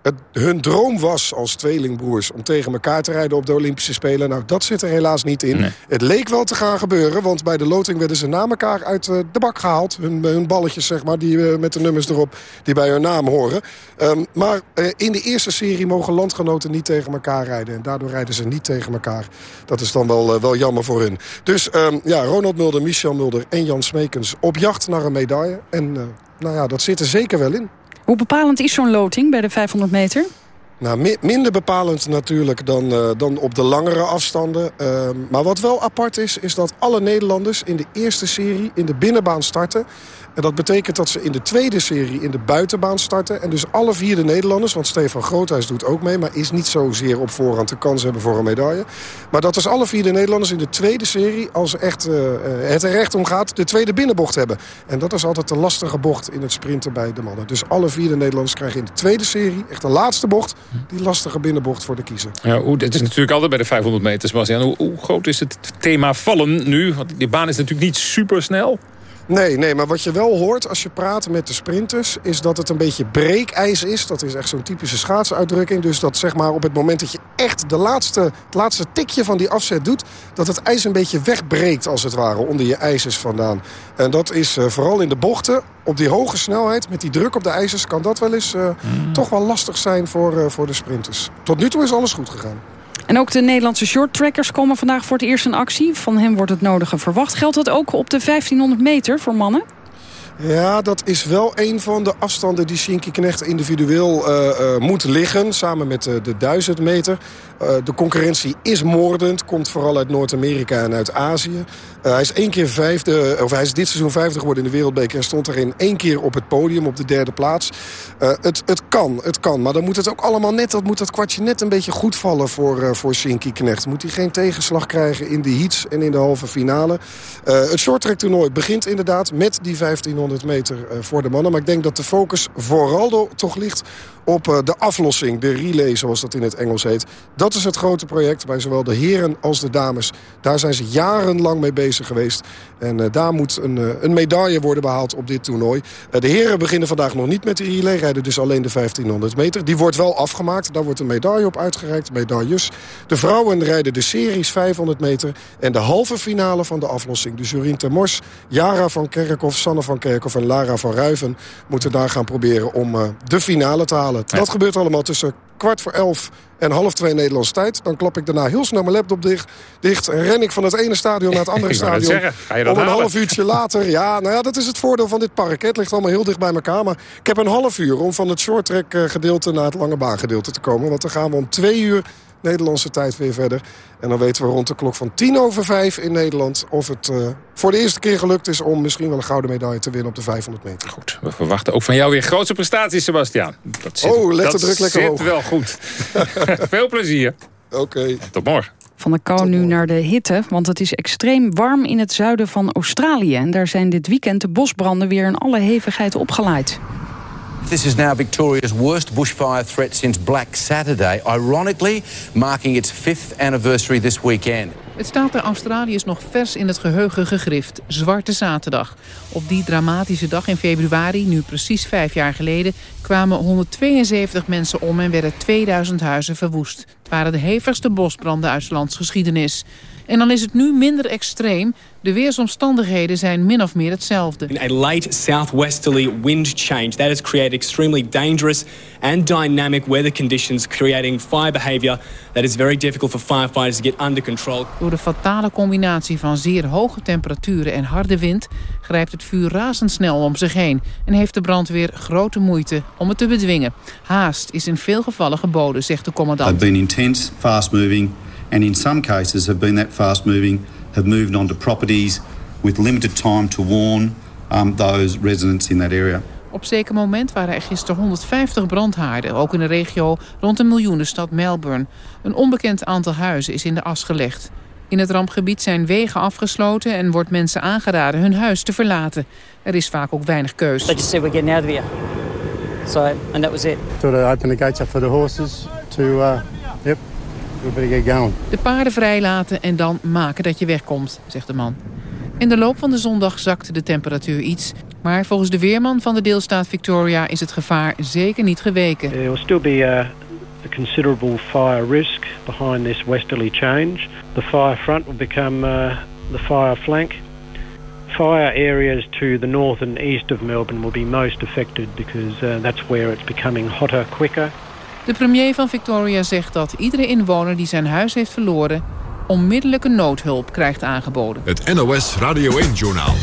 Speaker 44: Het, hun droom was als tweelingbroers om tegen elkaar te rijden op de Olympische Spelen. Nou, dat zit er helaas niet in. Nee. Het leek wel te gaan gebeuren, want bij de loting werden ze na elkaar uit uh, de bak gehaald. Hun, hun, balletjes, zeg maar, die, uh, met de nummers erop, die bij hun naam horen. Um, maar uh, in de eerste serie mogen landgenoten niet tegen elkaar rijden. En daardoor rijden ze niet tegen elkaar. Dat is dan wel, wel jammer voor hun. Dus um, ja, Ronald Mulder, Michel Mulder en Jan Smekens op jacht naar een medaille. En nou ja, dat zit er zeker wel in.
Speaker 3: Hoe bepalend is zo'n loting bij de 500 meter?
Speaker 44: Nou, mi minder bepalend natuurlijk dan, uh, dan op de langere afstanden. Uh, maar wat wel apart is, is dat alle Nederlanders in de eerste serie in de binnenbaan starten. En dat betekent dat ze in de tweede serie in de buitenbaan starten. En dus alle vier de Nederlanders, want Stefan Groothuis doet ook mee... maar is niet zozeer op voorhand de kans hebben voor een medaille. Maar dat is alle vier de Nederlanders in de tweede serie... als echt, uh, het er recht om gaat, de tweede binnenbocht hebben. En dat is altijd de lastige bocht in het sprinten bij de mannen. Dus alle vier de Nederlanders krijgen in de tweede serie... echt de laatste bocht, die lastige binnenbocht voor de kiezer.
Speaker 2: Ja, hoe, het is natuurlijk altijd bij de 500 meter, Sebastian. Hoe, hoe groot is het thema vallen nu? Want die baan is natuurlijk niet super snel.
Speaker 44: Nee, nee, maar wat je wel hoort als je praat met de sprinters... is dat het een beetje breekijs is. Dat is echt zo'n typische schaatsuitdrukking. Dus dat zeg maar op het moment dat je echt de laatste, het laatste tikje van die afzet doet... dat het ijs een beetje wegbreekt als het ware onder je ijzers vandaan. En dat is uh, vooral in de bochten op die hoge snelheid... met die druk op de ijzers kan dat wel eens uh, mm. toch wel lastig zijn voor, uh, voor de sprinters. Tot nu toe is alles goed gegaan.
Speaker 3: En ook de Nederlandse shorttrackers komen vandaag voor het eerst in actie. Van hen wordt het nodige verwacht. Geldt dat ook op de 1500 meter voor mannen?
Speaker 44: Ja, dat is wel een van de afstanden die Shinky Knecht individueel uh, uh, moet liggen. Samen met uh, de 1000 meter. De concurrentie is moordend. Komt vooral uit Noord-Amerika en uit Azië. hij is één keer vijfde, of hij is dit seizoen vijfde geworden in de Wereldbeker. En stond erin één keer op het podium op de derde plaats. het, het kan, het kan. Maar dan moet het ook allemaal net, dat moet dat kwartje net een beetje goed vallen voor, voor Shinky Knecht. Moet hij geen tegenslag krijgen in de heats en in de halve finale. het shorttrack toernooi begint inderdaad met die 1500 meter voor de mannen. Maar ik denk dat de focus vooral toch ligt op de aflossing. De relay, zoals dat in het Engels heet. Dat is het grote project bij zowel de heren als de dames. Daar zijn ze jarenlang mee bezig geweest. En uh, daar moet een, uh, een, medaille worden behaald op dit toernooi. Uh, de heren beginnen vandaag nog niet met de relay. Rijden dus alleen de 1500 meter. Die wordt wel afgemaakt. Daar wordt een medaille op uitgereikt. Medailles. De vrouwen rijden de series 500 meter. En de halve finale van de aflossing. Dus Jorien Termors, Jara van Kerkhoff, Sanne van Kerkhoff en Lara van Ruiven... moeten daar gaan proberen om de finale te halen. Ja. Dat gebeurt allemaal tussen kwart voor elf en half twee Nederlandse tijd. Dan klap ik daarna heel snel mijn laptop dicht, dicht en ren ik van het ene stadion naar het andere stadion. Om een
Speaker 2: halen?
Speaker 44: half uurtje later. Ja, nou ja, dat is het voordeel van dit park. Het ligt allemaal heel dicht bij elkaar. Maar ik heb een half uur om van het shorttrack gedeelte naar het lange baan gedeelte te komen. Want dan gaan we om twee uur Nederlandse tijd weer verder. En dan weten we rond de klok van tien over vijf in Nederland... of het uh, voor de eerste keer gelukt is om misschien wel een gouden medaille te winnen op de 500 meter.
Speaker 2: Goed, we verwachten ook van jou weer grootste prestaties, Sebastian. Dat zit,
Speaker 44: oh, let
Speaker 2: dat
Speaker 44: druk lekker
Speaker 2: zit
Speaker 44: hoog.
Speaker 2: wel goed. Veel plezier.
Speaker 44: Oké.
Speaker 2: Tot morgen.
Speaker 3: Van de kou nu naar de hitte, want het is extreem warm in het zuiden van Australië. En daar zijn dit weekend de bosbranden weer in alle hevigheid opgeleid.
Speaker 45: This is now Victoria's worst bushfire threat since Black Saturday, ironically marking its fifth anniversary this weekend.
Speaker 46: Het staat de Australiërs nog vers in het geheugen gegrift. Zwarte Zaterdag. Op die dramatische dag in februari, nu precies vijf jaar geleden... kwamen 172 mensen om en werden 2000 huizen verwoest. Het waren de hevigste bosbranden uit 's lands geschiedenis. En dan is het nu minder extreem. De weersomstandigheden zijn min of meer hetzelfde.
Speaker 47: A late southwesterly wind change that has created extremely dangerous and dynamic weather conditions, creating fire behavior that is very difficult for firefighters to get under control.
Speaker 46: Door de fatale combinatie van zeer hoge temperaturen en harde wind... grijpt het vuur razendsnel om zich heen... en heeft de brandweer grote moeite om het te bedwingen. Haast is in veel gevallen geboden, zegt de commandant.
Speaker 48: Have been intense, fast moving, and in some cases have been that fast moving, have moved onto properties with limited time to warn um, those residents in that area.
Speaker 46: Op zeker moment waren er gisteren 150 brandhaarden, ook in de regio rond de miljoenenstad Melbourne. Een onbekend aantal huizen is in de as gelegd. In het rampgebied zijn wegen afgesloten en wordt mensen aangeraden hun huis te verlaten. Er is vaak ook weinig keus.
Speaker 49: They just said we're getting out of here. So, and that was it.
Speaker 50: Sort of open the gates up for the horses to, uh, yep,
Speaker 46: De paarden vrijlaten en dan maken dat je wegkomt, zegt de man. In de loop van de zondag zakte de temperatuur iets. Maar volgens de weerman van de deelstaat Victoria is het gevaar zeker niet geweken.
Speaker 50: There will still be a, a considerable fire risk behind this westerly change. The fire front will become uh, the fire flank. Fire areas to the north and east of Melbourne will be most affected because uh, that's where it's becoming hotter quicker.
Speaker 46: De premier van Victoria zegt dat iedere inwoner die zijn huis heeft verloren... onmiddellijke noodhulp krijgt aangeboden.
Speaker 4: Het NOS Radio 1-journaal.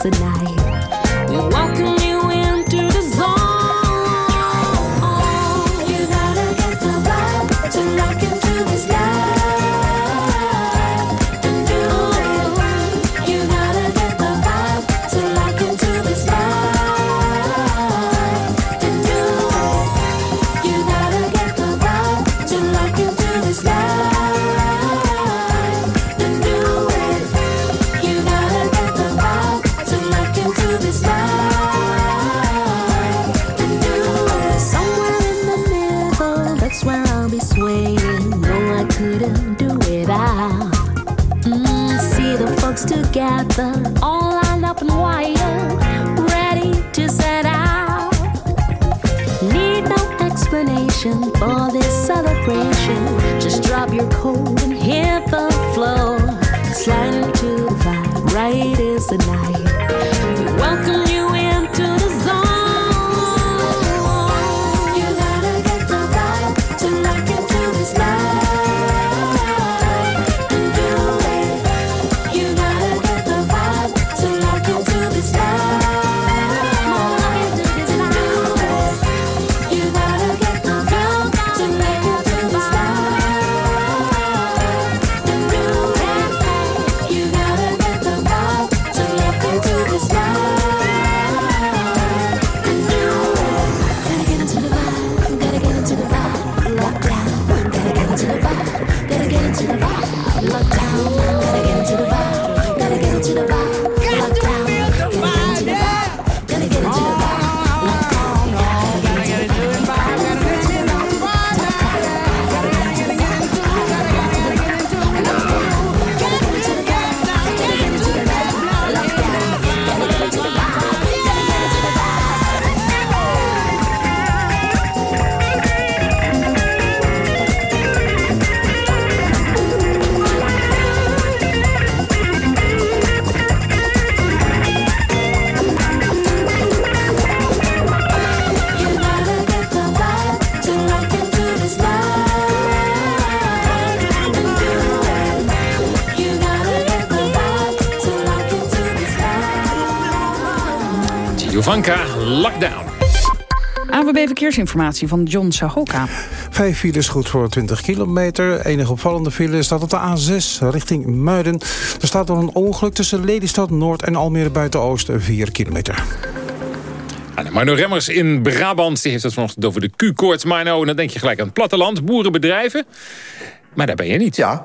Speaker 3: tonight. Verkeersinformatie van John Sahoka.
Speaker 37: Vijf files goed voor 20 kilometer. Enige opvallende file staat op de A6 richting Muiden. Er staat door een ongeluk tussen Lelystad Noord en Almere Buiten-Oost 4 kilometer.
Speaker 2: Ah, Marno Remmers in Brabant die heeft het vanochtend over de Q-koorts. Marno, dan denk je gelijk aan het platteland, boerenbedrijven. Maar daar ben je niet.
Speaker 13: Ja.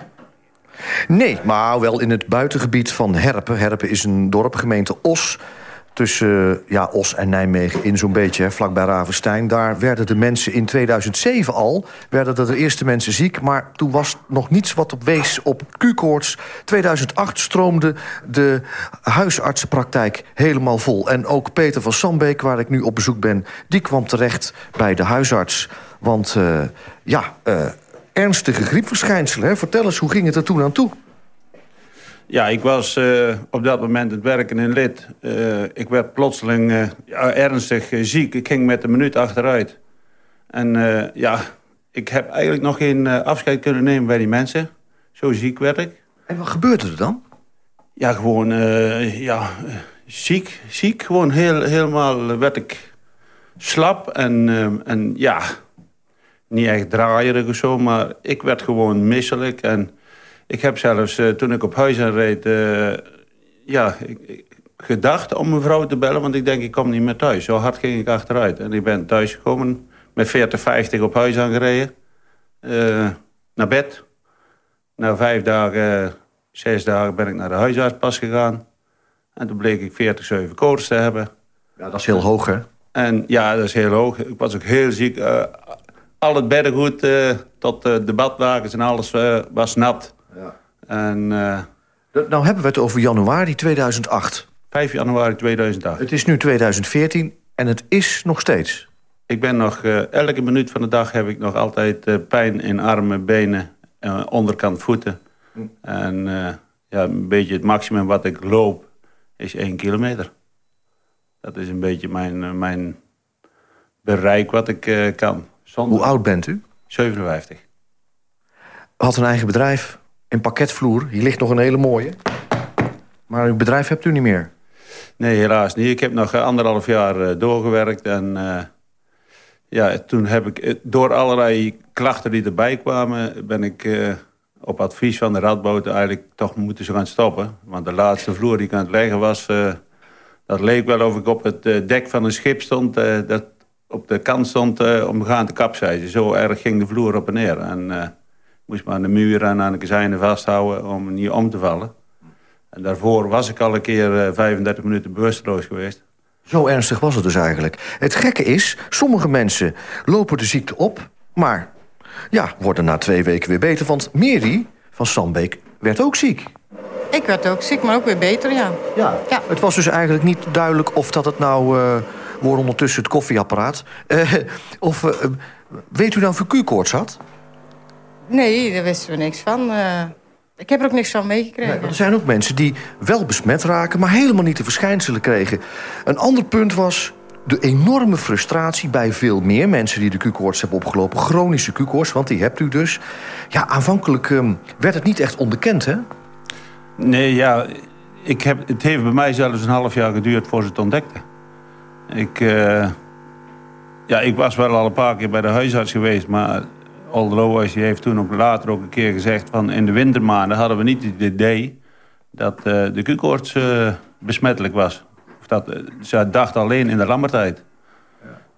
Speaker 13: Nee, maar wel in het buitengebied van Herpen. Herpen is een dorp, gemeente Os tussen ja, Os en Nijmegen in zo'n beetje, vlakbij Ravenstein. Daar werden de mensen in 2007 al, werden er de eerste mensen ziek... maar toen was nog niets wat op wees op Q-koorts. 2008 stroomde de huisartsenpraktijk helemaal vol. En ook Peter van Sambeek, waar ik nu op bezoek ben... die kwam terecht bij de huisarts. Want uh, ja, uh, ernstige griepverschijnselen. Hè? Vertel eens, hoe ging het er toen aan toe?
Speaker 51: Ja, ik was uh, op dat moment het werken in lid. Uh, ik werd plotseling uh, ja, ernstig ziek. Ik ging met een minuut achteruit. En ja, ik heb eigenlijk nog geen afscheid kunnen nemen bij die mensen. Zo ziek werd ik.
Speaker 13: En wat gebeurde er dan?
Speaker 51: Ja, gewoon ja, ziek. Ziek, gewoon heel, helemaal werd ik slap. En, en ja, niet echt draaierig of zo, maar ik werd gewoon misselijk en... Ik heb zelfs, uh, toen ik op huis aanreed... Uh, ja, ik, gedacht om mijn vrouw te bellen... want ik denk, ik kom niet meer thuis. Zo hard ging ik achteruit. En ik ben thuis gekomen met 40, 50 op huis aangereden. Uh, naar bed. Na vijf dagen, zes dagen ben ik naar de huisarts pas gegaan. En toen bleek ik 40, 7 koorts te hebben.
Speaker 13: Ja, dat is heel hoog, hè?
Speaker 51: En ja, dat is heel hoog. Ik was ook heel ziek. al het beddengoed tot de badwagens en alles was nat. En, uh,
Speaker 13: nou hebben we het over januari 2008.
Speaker 51: 5 januari 2008.
Speaker 13: Het is nu 2014 en het is nog steeds.
Speaker 51: Ik ben nog, uh, elke minuut van de dag heb ik nog altijd uh, pijn in armen, benen, onderkant voeten. Hm. En ja, een beetje het maximum wat ik loop is 1 kilometer. Dat is een beetje mijn, mijn bereik wat ik kan.
Speaker 13: Zonder... Hoe oud bent u?
Speaker 51: 57.
Speaker 13: Had een eigen bedrijf, een pakketvloer. Hier ligt nog een hele mooie. Maar uw bedrijf hebt u niet meer?
Speaker 51: Nee, helaas niet. Ik heb nog anderhalf jaar uh, doorgewerkt. En uh, ja, toen heb ik door allerlei klachten die erbij kwamen... ben ik op advies van de radboot eigenlijk toch moeten ze gaan stoppen. Want de laatste vloer die ik aan het leggen was... dat leek wel of ik op het dek van een schip stond... dat op de kant stond om gaan te kapseizen. Zo erg ging de vloer op en neer. En moest maar aan de muur en aan de kazijnen vasthouden om niet om te vallen. En daarvoor was ik al een keer 35 minuten bewusteloos geweest.
Speaker 13: Zo ernstig was het dus eigenlijk. Het gekke is, sommige mensen lopen de ziekte op... maar ja, worden na twee weken weer beter. Want Mary van Sambeek werd ook ziek.
Speaker 52: Ik werd ook ziek, maar ook weer beter, ja.
Speaker 13: Ja, ja. het was dus eigenlijk niet duidelijk of dat het nou... Uh, wordt ondertussen het koffieapparaat... Uh, of uh, weet u nou of u Q-koorts had?
Speaker 52: Nee, daar wisten we niks van. Uh, ik heb er ook niks van meegekregen.
Speaker 13: Nee, er zijn ook mensen die wel besmet raken... maar helemaal niet de verschijnselen kregen. Een ander punt was de enorme frustratie bij veel meer mensen... die de Q-koorts hebben opgelopen. Chronische Q-koorts, want die hebt u dus. Ja, aanvankelijk um, werd het niet echt onbekend, hè?
Speaker 51: Nee, ja... Ik heb, het heeft bij mij zelfs een half jaar geduurd voor ze het ontdekten. Ik, uh, ja, ik was wel al een paar keer bij de huisarts geweest... maar Aldeloos heeft toen ook later ook een keer gezegd... van in de wintermaanden hadden we niet het idee... dat uh, de Q-koorts uh, besmettelijk was. Of dat, uh, ze dachten alleen in de lammertijd.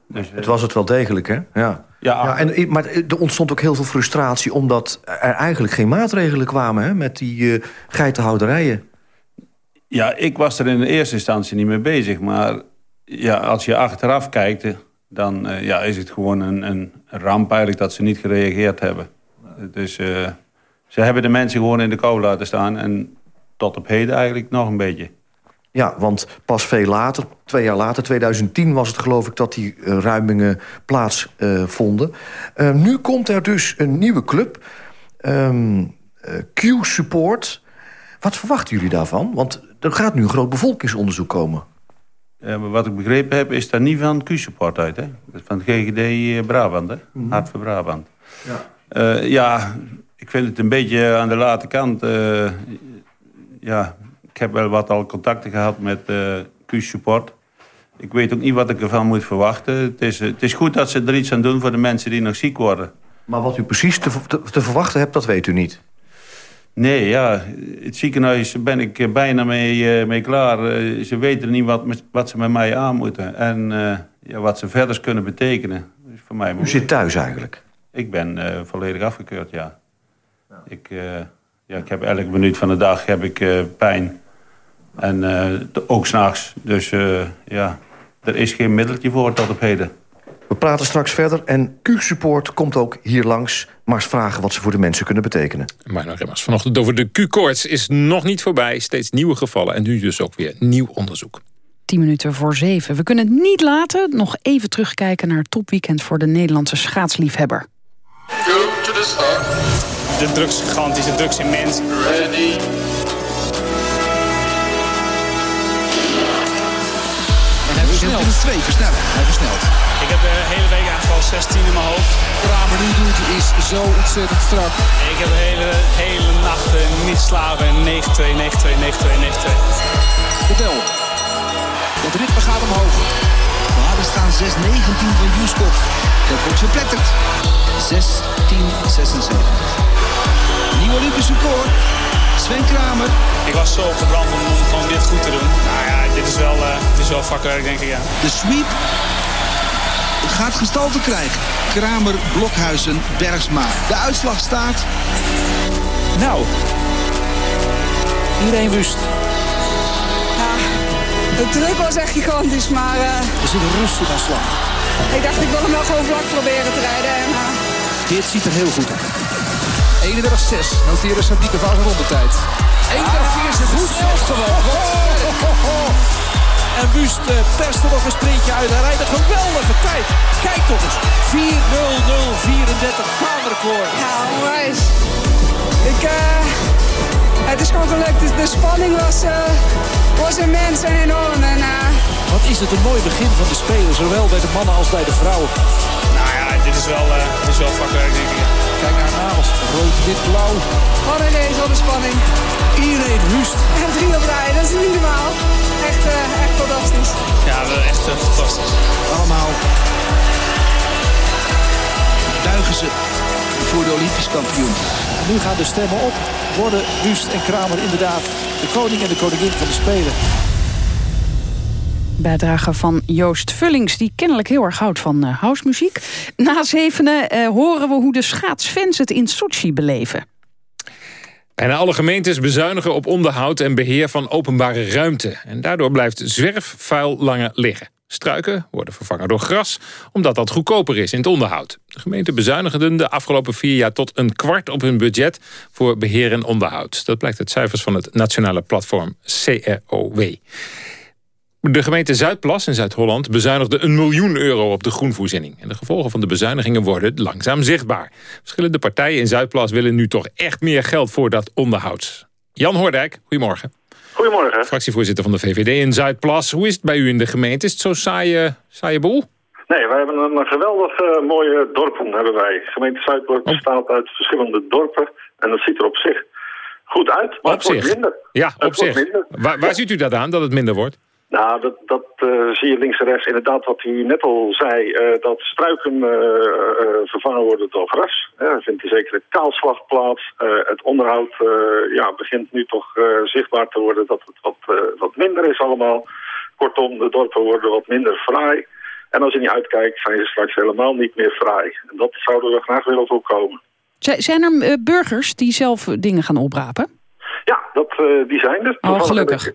Speaker 13: Dus, het was het wel degelijk, hè? Ja.
Speaker 51: Ja,
Speaker 13: ja en, maar er ontstond ook heel veel frustratie... omdat er eigenlijk geen maatregelen kwamen hè, met die geitenhouderijen.
Speaker 51: Ja, ik was er in de eerste instantie niet mee bezig. Maar ja, als je achteraf kijkt dan uh, ja, is het gewoon een, een, ramp eigenlijk dat ze niet gereageerd hebben. Dus uh, ze hebben de mensen gewoon in de kou laten staan. En tot op heden eigenlijk nog een beetje.
Speaker 13: Ja, want pas veel later, twee jaar later, 2010 was het geloof ik... dat die uh, ruimingen plaatsvonden. nu komt er dus een nieuwe club, um, Q-Support. Wat verwachten jullie daarvan? Want er gaat nu een groot bevolkingsonderzoek komen.
Speaker 51: Ja, maar wat ik begrepen heb, is daar niet van Q-support uit. Hè? Dat is van het GGD eh, Brabant, hè? Mm Hart voor Brabant. Ja. Uh, ja, ik vind het een beetje aan de late kant. Uh, ja, ik heb wel wat al contacten gehad met uh, Q-support. Ik weet ook niet wat ik ervan moet verwachten. Het is, het is goed dat ze er iets aan doen voor de mensen die nog ziek worden.
Speaker 13: Maar wat u precies te, te, te verwachten hebt, dat weet u niet.
Speaker 51: Nee, ja, het ziekenhuis ben ik eh, bijna mee, uh, mee klaar. Uh, ze weten niet wat, wat ze met mij aan moeten. En uh, ja, wat ze verder kunnen betekenen. Dus voor mij
Speaker 13: U zit thuis eigenlijk?
Speaker 51: Ik ben volledig afgekeurd, ja. ja. Ik, ja, ik heb elke minuut van de dag heb ik, pijn. En ook s'nachts. Dus ja, er is geen middeltje voor tot op heden.
Speaker 13: We praten straks verder en Q-support komt ook hier langs... maar eens vragen wat ze voor de mensen kunnen betekenen.
Speaker 2: Maar nog vanochtend over de Q-koorts is nog niet voorbij. Steeds nieuwe gevallen en nu dus ook weer nieuw onderzoek.
Speaker 3: 10 minuten voor zeven. We kunnen het niet laten nog even terugkijken naar het topweekend... voor de Nederlandse schaatsliefhebber.
Speaker 53: De drugs gigantisch, de drugs immens. Ready.
Speaker 37: En hij versnelt in twee, versnellen. Hij versnelt.
Speaker 53: Ik heb de hele week eigenlijk al 16 in mijn hoofd.
Speaker 37: Kramer nu doet is zo ontzettend strak.
Speaker 53: Ik heb de hele, hele nacht niet slapen. 9-2, 9-2, 9-2, 9-2.
Speaker 37: De bel. Ritme gaat omhoog. We hadden staan 6-19 van Juskov. Dat wordt verpletterd. 16-76. Nieuw Olympisch record. Sven Kramer.
Speaker 53: Ik was zo gebrand om, dit goed te doen. Nou ja, dit is wel, uh, dit is wel vakwerk denk ik, ja.
Speaker 37: De sweep gaat gestalte krijgen. Kramer, Blokhuizen, Bergsma. De uitslag staat...
Speaker 53: Nou. Iedereen wust.
Speaker 35: Ja, de druk was echt gigantisch, maar... Uh...
Speaker 37: Er zit een rustig aan slag.
Speaker 35: Ik dacht, ik wil hem wel gewoon vlak proberen te rijden. En, uh...
Speaker 37: Dit ziet er heel goed uit. 31-6 noteren Sadieke van rondetijd. 31-4 is goed zelfs gewoon. En Wust uh, perst er nog een sprintje uit. Hij rijdt een geweldige tijd. Kijk toch eens. 4-0-0-34 baanrecord.
Speaker 35: Ja, onwijs. Ik, uh, het is gewoon gelukt. De, de spanning was, uh, was immens en enorm. En,
Speaker 37: Wat is het een mooi begin van de Spelen. Zowel bij de mannen als bij de vrouwen.
Speaker 53: Nou ja, dit is wel, dit is wel vakwerk denk ik.
Speaker 37: Kijk naar nagels. Rood, wit, blauw.
Speaker 35: Wat een race, wat een spanning.
Speaker 37: Iedereen Wust.
Speaker 35: En drie op rij, dat is niet normaal. Echt, uh, echt fantastisch.
Speaker 53: Ja, echt uh, fantastisch.
Speaker 37: Allemaal buigen ze voor de Olympisch kampioen. En nu gaan de stemmen op. Worden Wust en Kramer inderdaad de koning en de koningin van de Spelen.
Speaker 3: Bijdrage van Joost Vullings, die kennelijk heel erg houdt van uh, housemuziek. Na zevenen uh, horen we hoe de schaatsfans het in Sochi beleven.
Speaker 2: Bijna alle gemeentes bezuinigen op onderhoud en beheer van openbare ruimte. En daardoor blijft zwerfvuil langer liggen. Struiken worden vervangen door gras, omdat dat goedkoper is in het onderhoud. De gemeenten bezuinigden de afgelopen vier jaar tot een kwart op hun budget voor beheer en onderhoud. Dat blijkt uit cijfers van het nationale platform CROW. De gemeente Zuidplas in Zuid-Holland bezuinigde een miljoen euro op de groenvoorziening. En de gevolgen van de bezuinigingen worden langzaam zichtbaar. Verschillende partijen in Zuidplas willen nu toch echt meer geld voor dat onderhoud. Jan Hoordijk, goedemorgen.
Speaker 54: Goedemorgen.
Speaker 2: Fractievoorzitter van de VVD in Zuidplas. Hoe is het bij u in de gemeente? Is het zo'n saaie, saaie boel?
Speaker 54: Nee, wij hebben een geweldig uh, mooie dorpen hebben wij. Gemeente Zuidplas oh. bestaat uit verschillende dorpen. En dat ziet er op zich goed uit, maar
Speaker 2: op
Speaker 54: het wordt
Speaker 2: zich.
Speaker 54: minder.
Speaker 2: Ja, op zich. Waar, waar ziet u dat aan, dat het minder wordt?
Speaker 54: Nou, dat, dat uh, zie je links en rechts. Inderdaad, wat u net al zei, uh, dat struiken uh, vervangen worden door gras. er vindt een zekere kaalslag plaats. het onderhoud ja, begint nu toch zichtbaar te worden dat het wat, wat minder is allemaal. Kortom, de dorpen worden wat minder fraai. En als je niet uitkijkt, zijn ze straks helemaal niet meer fraai. En dat zouden we graag willen voorkomen.
Speaker 3: Zijn er burgers die zelf dingen gaan oprapen?
Speaker 54: Ja, dat, die zijn er.
Speaker 3: Oh, gelukkig.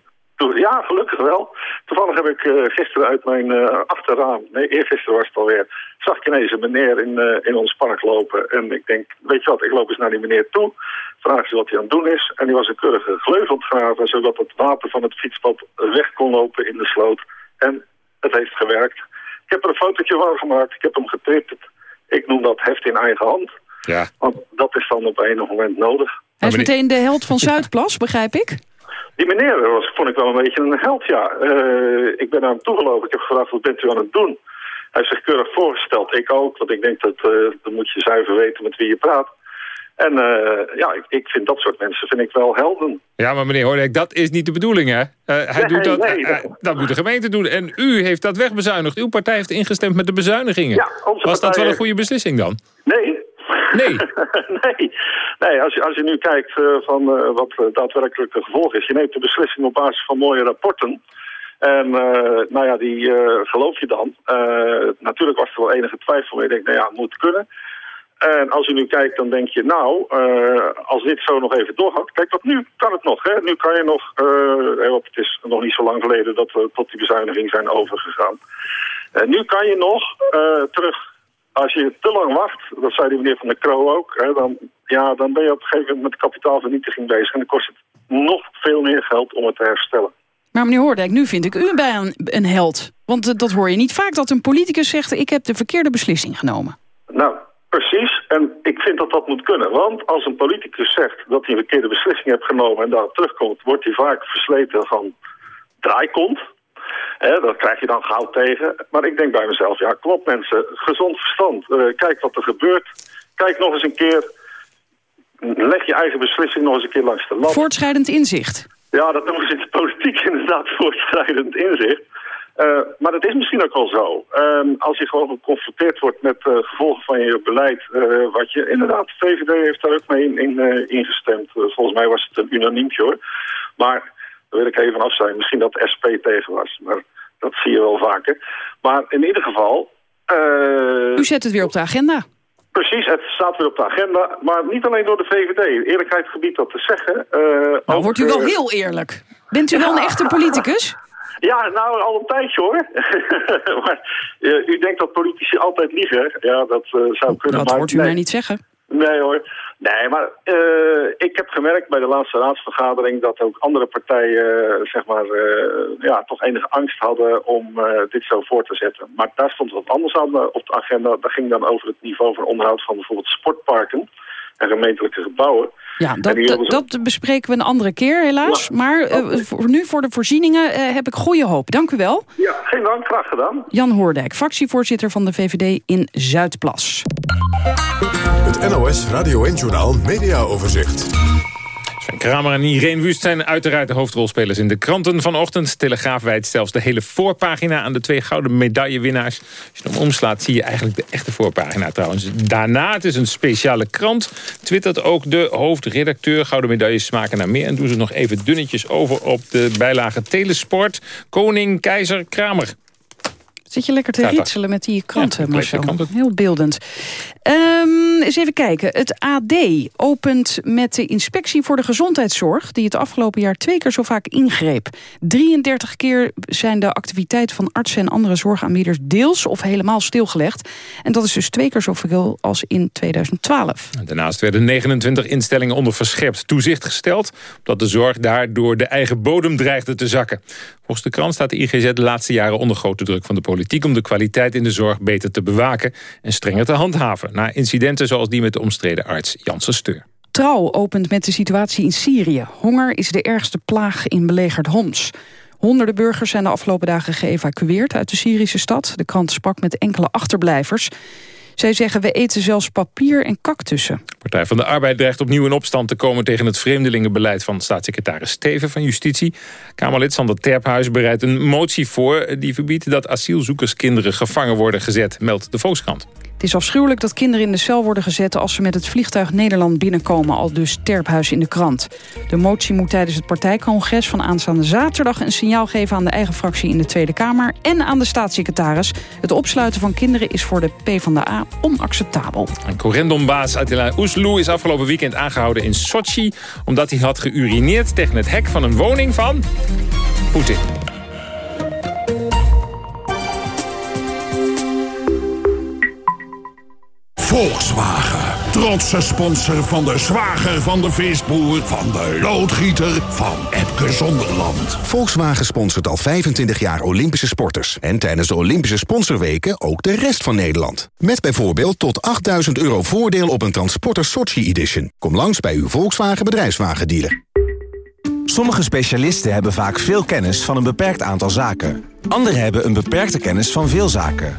Speaker 54: Ja, gelukkig wel. Toevallig heb ik uh, gisteren uit mijn uh, achterraam, nee, eergisteren was het alweer, zag ik ineens een meneer in, uh, in ons park lopen. En ik denk, weet je wat, ik loop eens naar die meneer toe, vraag ze wat hij aan het doen is. En die was een keurige gleuf ontgraven, zodat het water van het fietspad weg kon lopen in de sloot. En het heeft gewerkt. Ik heb er een fotootje van gemaakt, ik heb hem getwitterd. Ik noem dat heft in eigen hand.
Speaker 2: Ja.
Speaker 54: Want dat is dan op enig moment nodig.
Speaker 3: Hij is meteen de held van Zuidplas, begrijp ik?
Speaker 54: Die meneer was, vond ik wel een beetje een held, ja. Uh, ik ben naar hem toegelopen. Ik heb gevraagd, wat bent u aan het doen? Hij heeft zich keurig voorgesteld. Ik ook, want ik denk dat uh, dan moet je zuiver weten met wie je praat. En eh, ja, ik, ik vind dat soort mensen vind ik wel helden.
Speaker 2: Ja, maar meneer Hoordijk, dat is niet de bedoeling, hè? Eh, hij
Speaker 54: Nee,
Speaker 2: doet dat,
Speaker 54: nee,
Speaker 2: eh, eh, dat moet de gemeente doen. En u heeft dat wegbezuinigd. Uw partij heeft ingestemd met de bezuinigingen.
Speaker 54: Ja, onze
Speaker 2: Was dat wel een goede beslissing dan?
Speaker 54: Nee.
Speaker 2: Nee.
Speaker 54: nee, nee als, je, als je nu kijkt eh, van eh, wat eh, daadwerkelijk de gevolg is. Je neemt de beslissing op basis van mooie rapporten. En nou ja, die geloof je dan. Natuurlijk was er wel enige twijfel. Maar je denkt, nou ja, het moet kunnen. En als je nu kijkt, dan denk je, nou, als dit zo nog even doorgaat. Kijk, want nu kan het nog. Hè? Nu kan je nog, want het is nog niet zo lang geleden dat we tot die bezuiniging zijn overgegaan. Eh, nu kan je nog terug. Als je te lang wacht, dat zei de meneer Van der Kroo ook, hè, dan, ja, dan ben je op een gegeven moment met kapitaalvernietiging bezig. En dan kost het nog veel meer geld om het te herstellen.
Speaker 3: Maar meneer Hoordijk, nu vind ik u bij een, held. Want eh, dat hoor je niet vaak, dat een politicus zegt... ik heb de verkeerde beslissing genomen.
Speaker 54: Nou, precies. En ik vind dat dat moet kunnen. Want als een politicus zegt dat hij een verkeerde beslissing heeft genomen... en daarop terugkomt, wordt hij vaak versleten van draaikont. Dat krijg je dan gauw tegen. Maar ik denk bij mezelf, ja, op mensen, gezond verstand. Eh, kijk wat er gebeurt. Kijk nog eens een keer. Leg je eigen beslissing nog eens een keer langs de lat.
Speaker 3: Voortschrijdend inzicht.
Speaker 54: Ja, dat noemen ze in de politiek inderdaad voortschrijdend inzicht. Eh, maar dat is misschien ook wel zo. Ehm, als je gewoon geconfronteerd wordt met eh, gevolgen van je beleid... wat je inderdaad, de VVD heeft daar ook mee in, in, ingestemd. Volgens mij was het een unaniempje hoor. Maar daar wil ik even af zijn. Misschien dat de SP tegen was. Maar dat zie je wel vaker. Maar in ieder geval... eh,
Speaker 3: U zet het weer op de agenda.
Speaker 54: Precies, het staat weer op de agenda. Maar niet alleen door de VVD. Eerlijkheid gebiedt dat te zeggen. eh,
Speaker 3: Nou,
Speaker 54: ook,
Speaker 3: wordt u wel
Speaker 54: eh,
Speaker 3: heel eerlijk. Bent u wel een echte politicus?
Speaker 54: Ja, nou, al een tijdje hoor. maar eh, u denkt dat politici altijd liegen. Ja, dat eh, zou kunnen.
Speaker 3: Dat
Speaker 54: maar
Speaker 3: hoort u
Speaker 54: nee.
Speaker 3: mij niet zeggen.
Speaker 54: Nee hoor. Nee, maar eh, ik heb gemerkt bij de laatste raadsvergadering... dat ook andere partijen, zeg maar, eh, ja, toch enige angst hadden om eh, dit zo voor te zetten. Maar daar stond wat anders aan op de agenda. Dat ging dan over het niveau van onderhoud van bijvoorbeeld sportparken en gemeentelijke gebouwen.
Speaker 3: Ja, dat, bespreken we een andere keer helaas. Maar voor nu voor de voorzieningen heb ik goede hoop. Dank u wel.
Speaker 54: Ja, geen dank, graag gedaan.
Speaker 3: Jan Hoordijk, fractievoorzitter van de VVD in Zuidplas.
Speaker 36: Het NOS Radio 1-journaal Media Overzicht.
Speaker 2: Kramer en Irene Wust zijn uiteraard de hoofdrolspelers in de kranten vanochtend. Telegraaf wijdt zelfs de hele voorpagina aan de twee gouden medaillewinnaars. Als je hem omslaat zie je eigenlijk de echte voorpagina trouwens. Daarna, het is een speciale krant, twittert ook de hoofdredacteur. Gouden medailles smaken naar meer. En doen ze nog even dunnetjes over op de bijlage Telesport. Koning, keizer, Kramer.
Speaker 3: Zit je lekker te ritselen met die kranten,
Speaker 2: Ja,
Speaker 3: Marcel?
Speaker 2: kranten.
Speaker 3: Heel beeldend. Ehm, eens even kijken. Het AD opent met de inspectie voor de gezondheidszorg... die het afgelopen jaar twee keer zo vaak ingreep. 33 keer zijn de activiteiten van artsen en andere zorgaanbieders... deels of helemaal stilgelegd. En dat is dus twee keer zoveel als in 2012.
Speaker 2: Daarnaast werden 29 instellingen onder verscherpt toezicht gesteld... omdat de zorg daardoor de eigen bodem dreigde te zakken. Volgens de krant staat de IGZ de laatste jaren onder grote druk van de politiek... om de kwaliteit in de zorg beter te bewaken en strenger te handhaven... na incidenten zoals die met de omstreden arts Janssen Steur.
Speaker 3: Trouw opent met de situatie in Syrië. Honger is de ergste plaag in belegerd Homs. Honderden burgers zijn de afgelopen dagen geëvacueerd uit de Syrische stad. De krant sprak met enkele achterblijvers. Zij zeggen, we eten zelfs papier en cactussen.
Speaker 2: Partij van de Arbeid dreigt opnieuw in opstand te komen... tegen het vreemdelingenbeleid van staatssecretaris Steven van Justitie. Kamerlid Sander Terphuis bereidt een motie voor... die verbiedt dat asielzoekerskinderen gevangen worden gezet, meldt de Volkskrant.
Speaker 3: Het is afschuwelijk dat kinderen in de cel worden gezet... als ze met het vliegtuig Nederland binnenkomen, al dus Terphuis in de krant. De motie moet tijdens het partijcongres van aanstaande zaterdag... een signaal geven aan de eigen fractie in de Tweede Kamer... en aan de staatssecretaris. Het opsluiten van kinderen is voor de PvdA onacceptabel.
Speaker 2: En correndombaas Attila Oesloe is afgelopen weekend aangehouden in Sochi... omdat hij had geurineerd tegen het hek van een woning van Poetin.
Speaker 55: Volkswagen. Trotse sponsor van de zwager van de visboer, van de loodgieter, van Epke Zonderland.
Speaker 56: Volkswagen sponsort al 25 jaar Olympische sporters. En tijdens de Olympische sponsorweken ook de rest van Nederland. Met bijvoorbeeld tot 8000 euro voordeel op een Transporter Sochi Edition. Kom langs bij uw Volkswagen bedrijfswagendealer.
Speaker 57: Sommige specialisten hebben vaak veel kennis van een beperkt aantal zaken. Anderen hebben een beperkte kennis van veel zaken.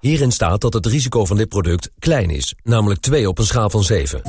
Speaker 58: Hierin staat dat het risico van dit product klein is, namelijk 2 op een schaal van 7.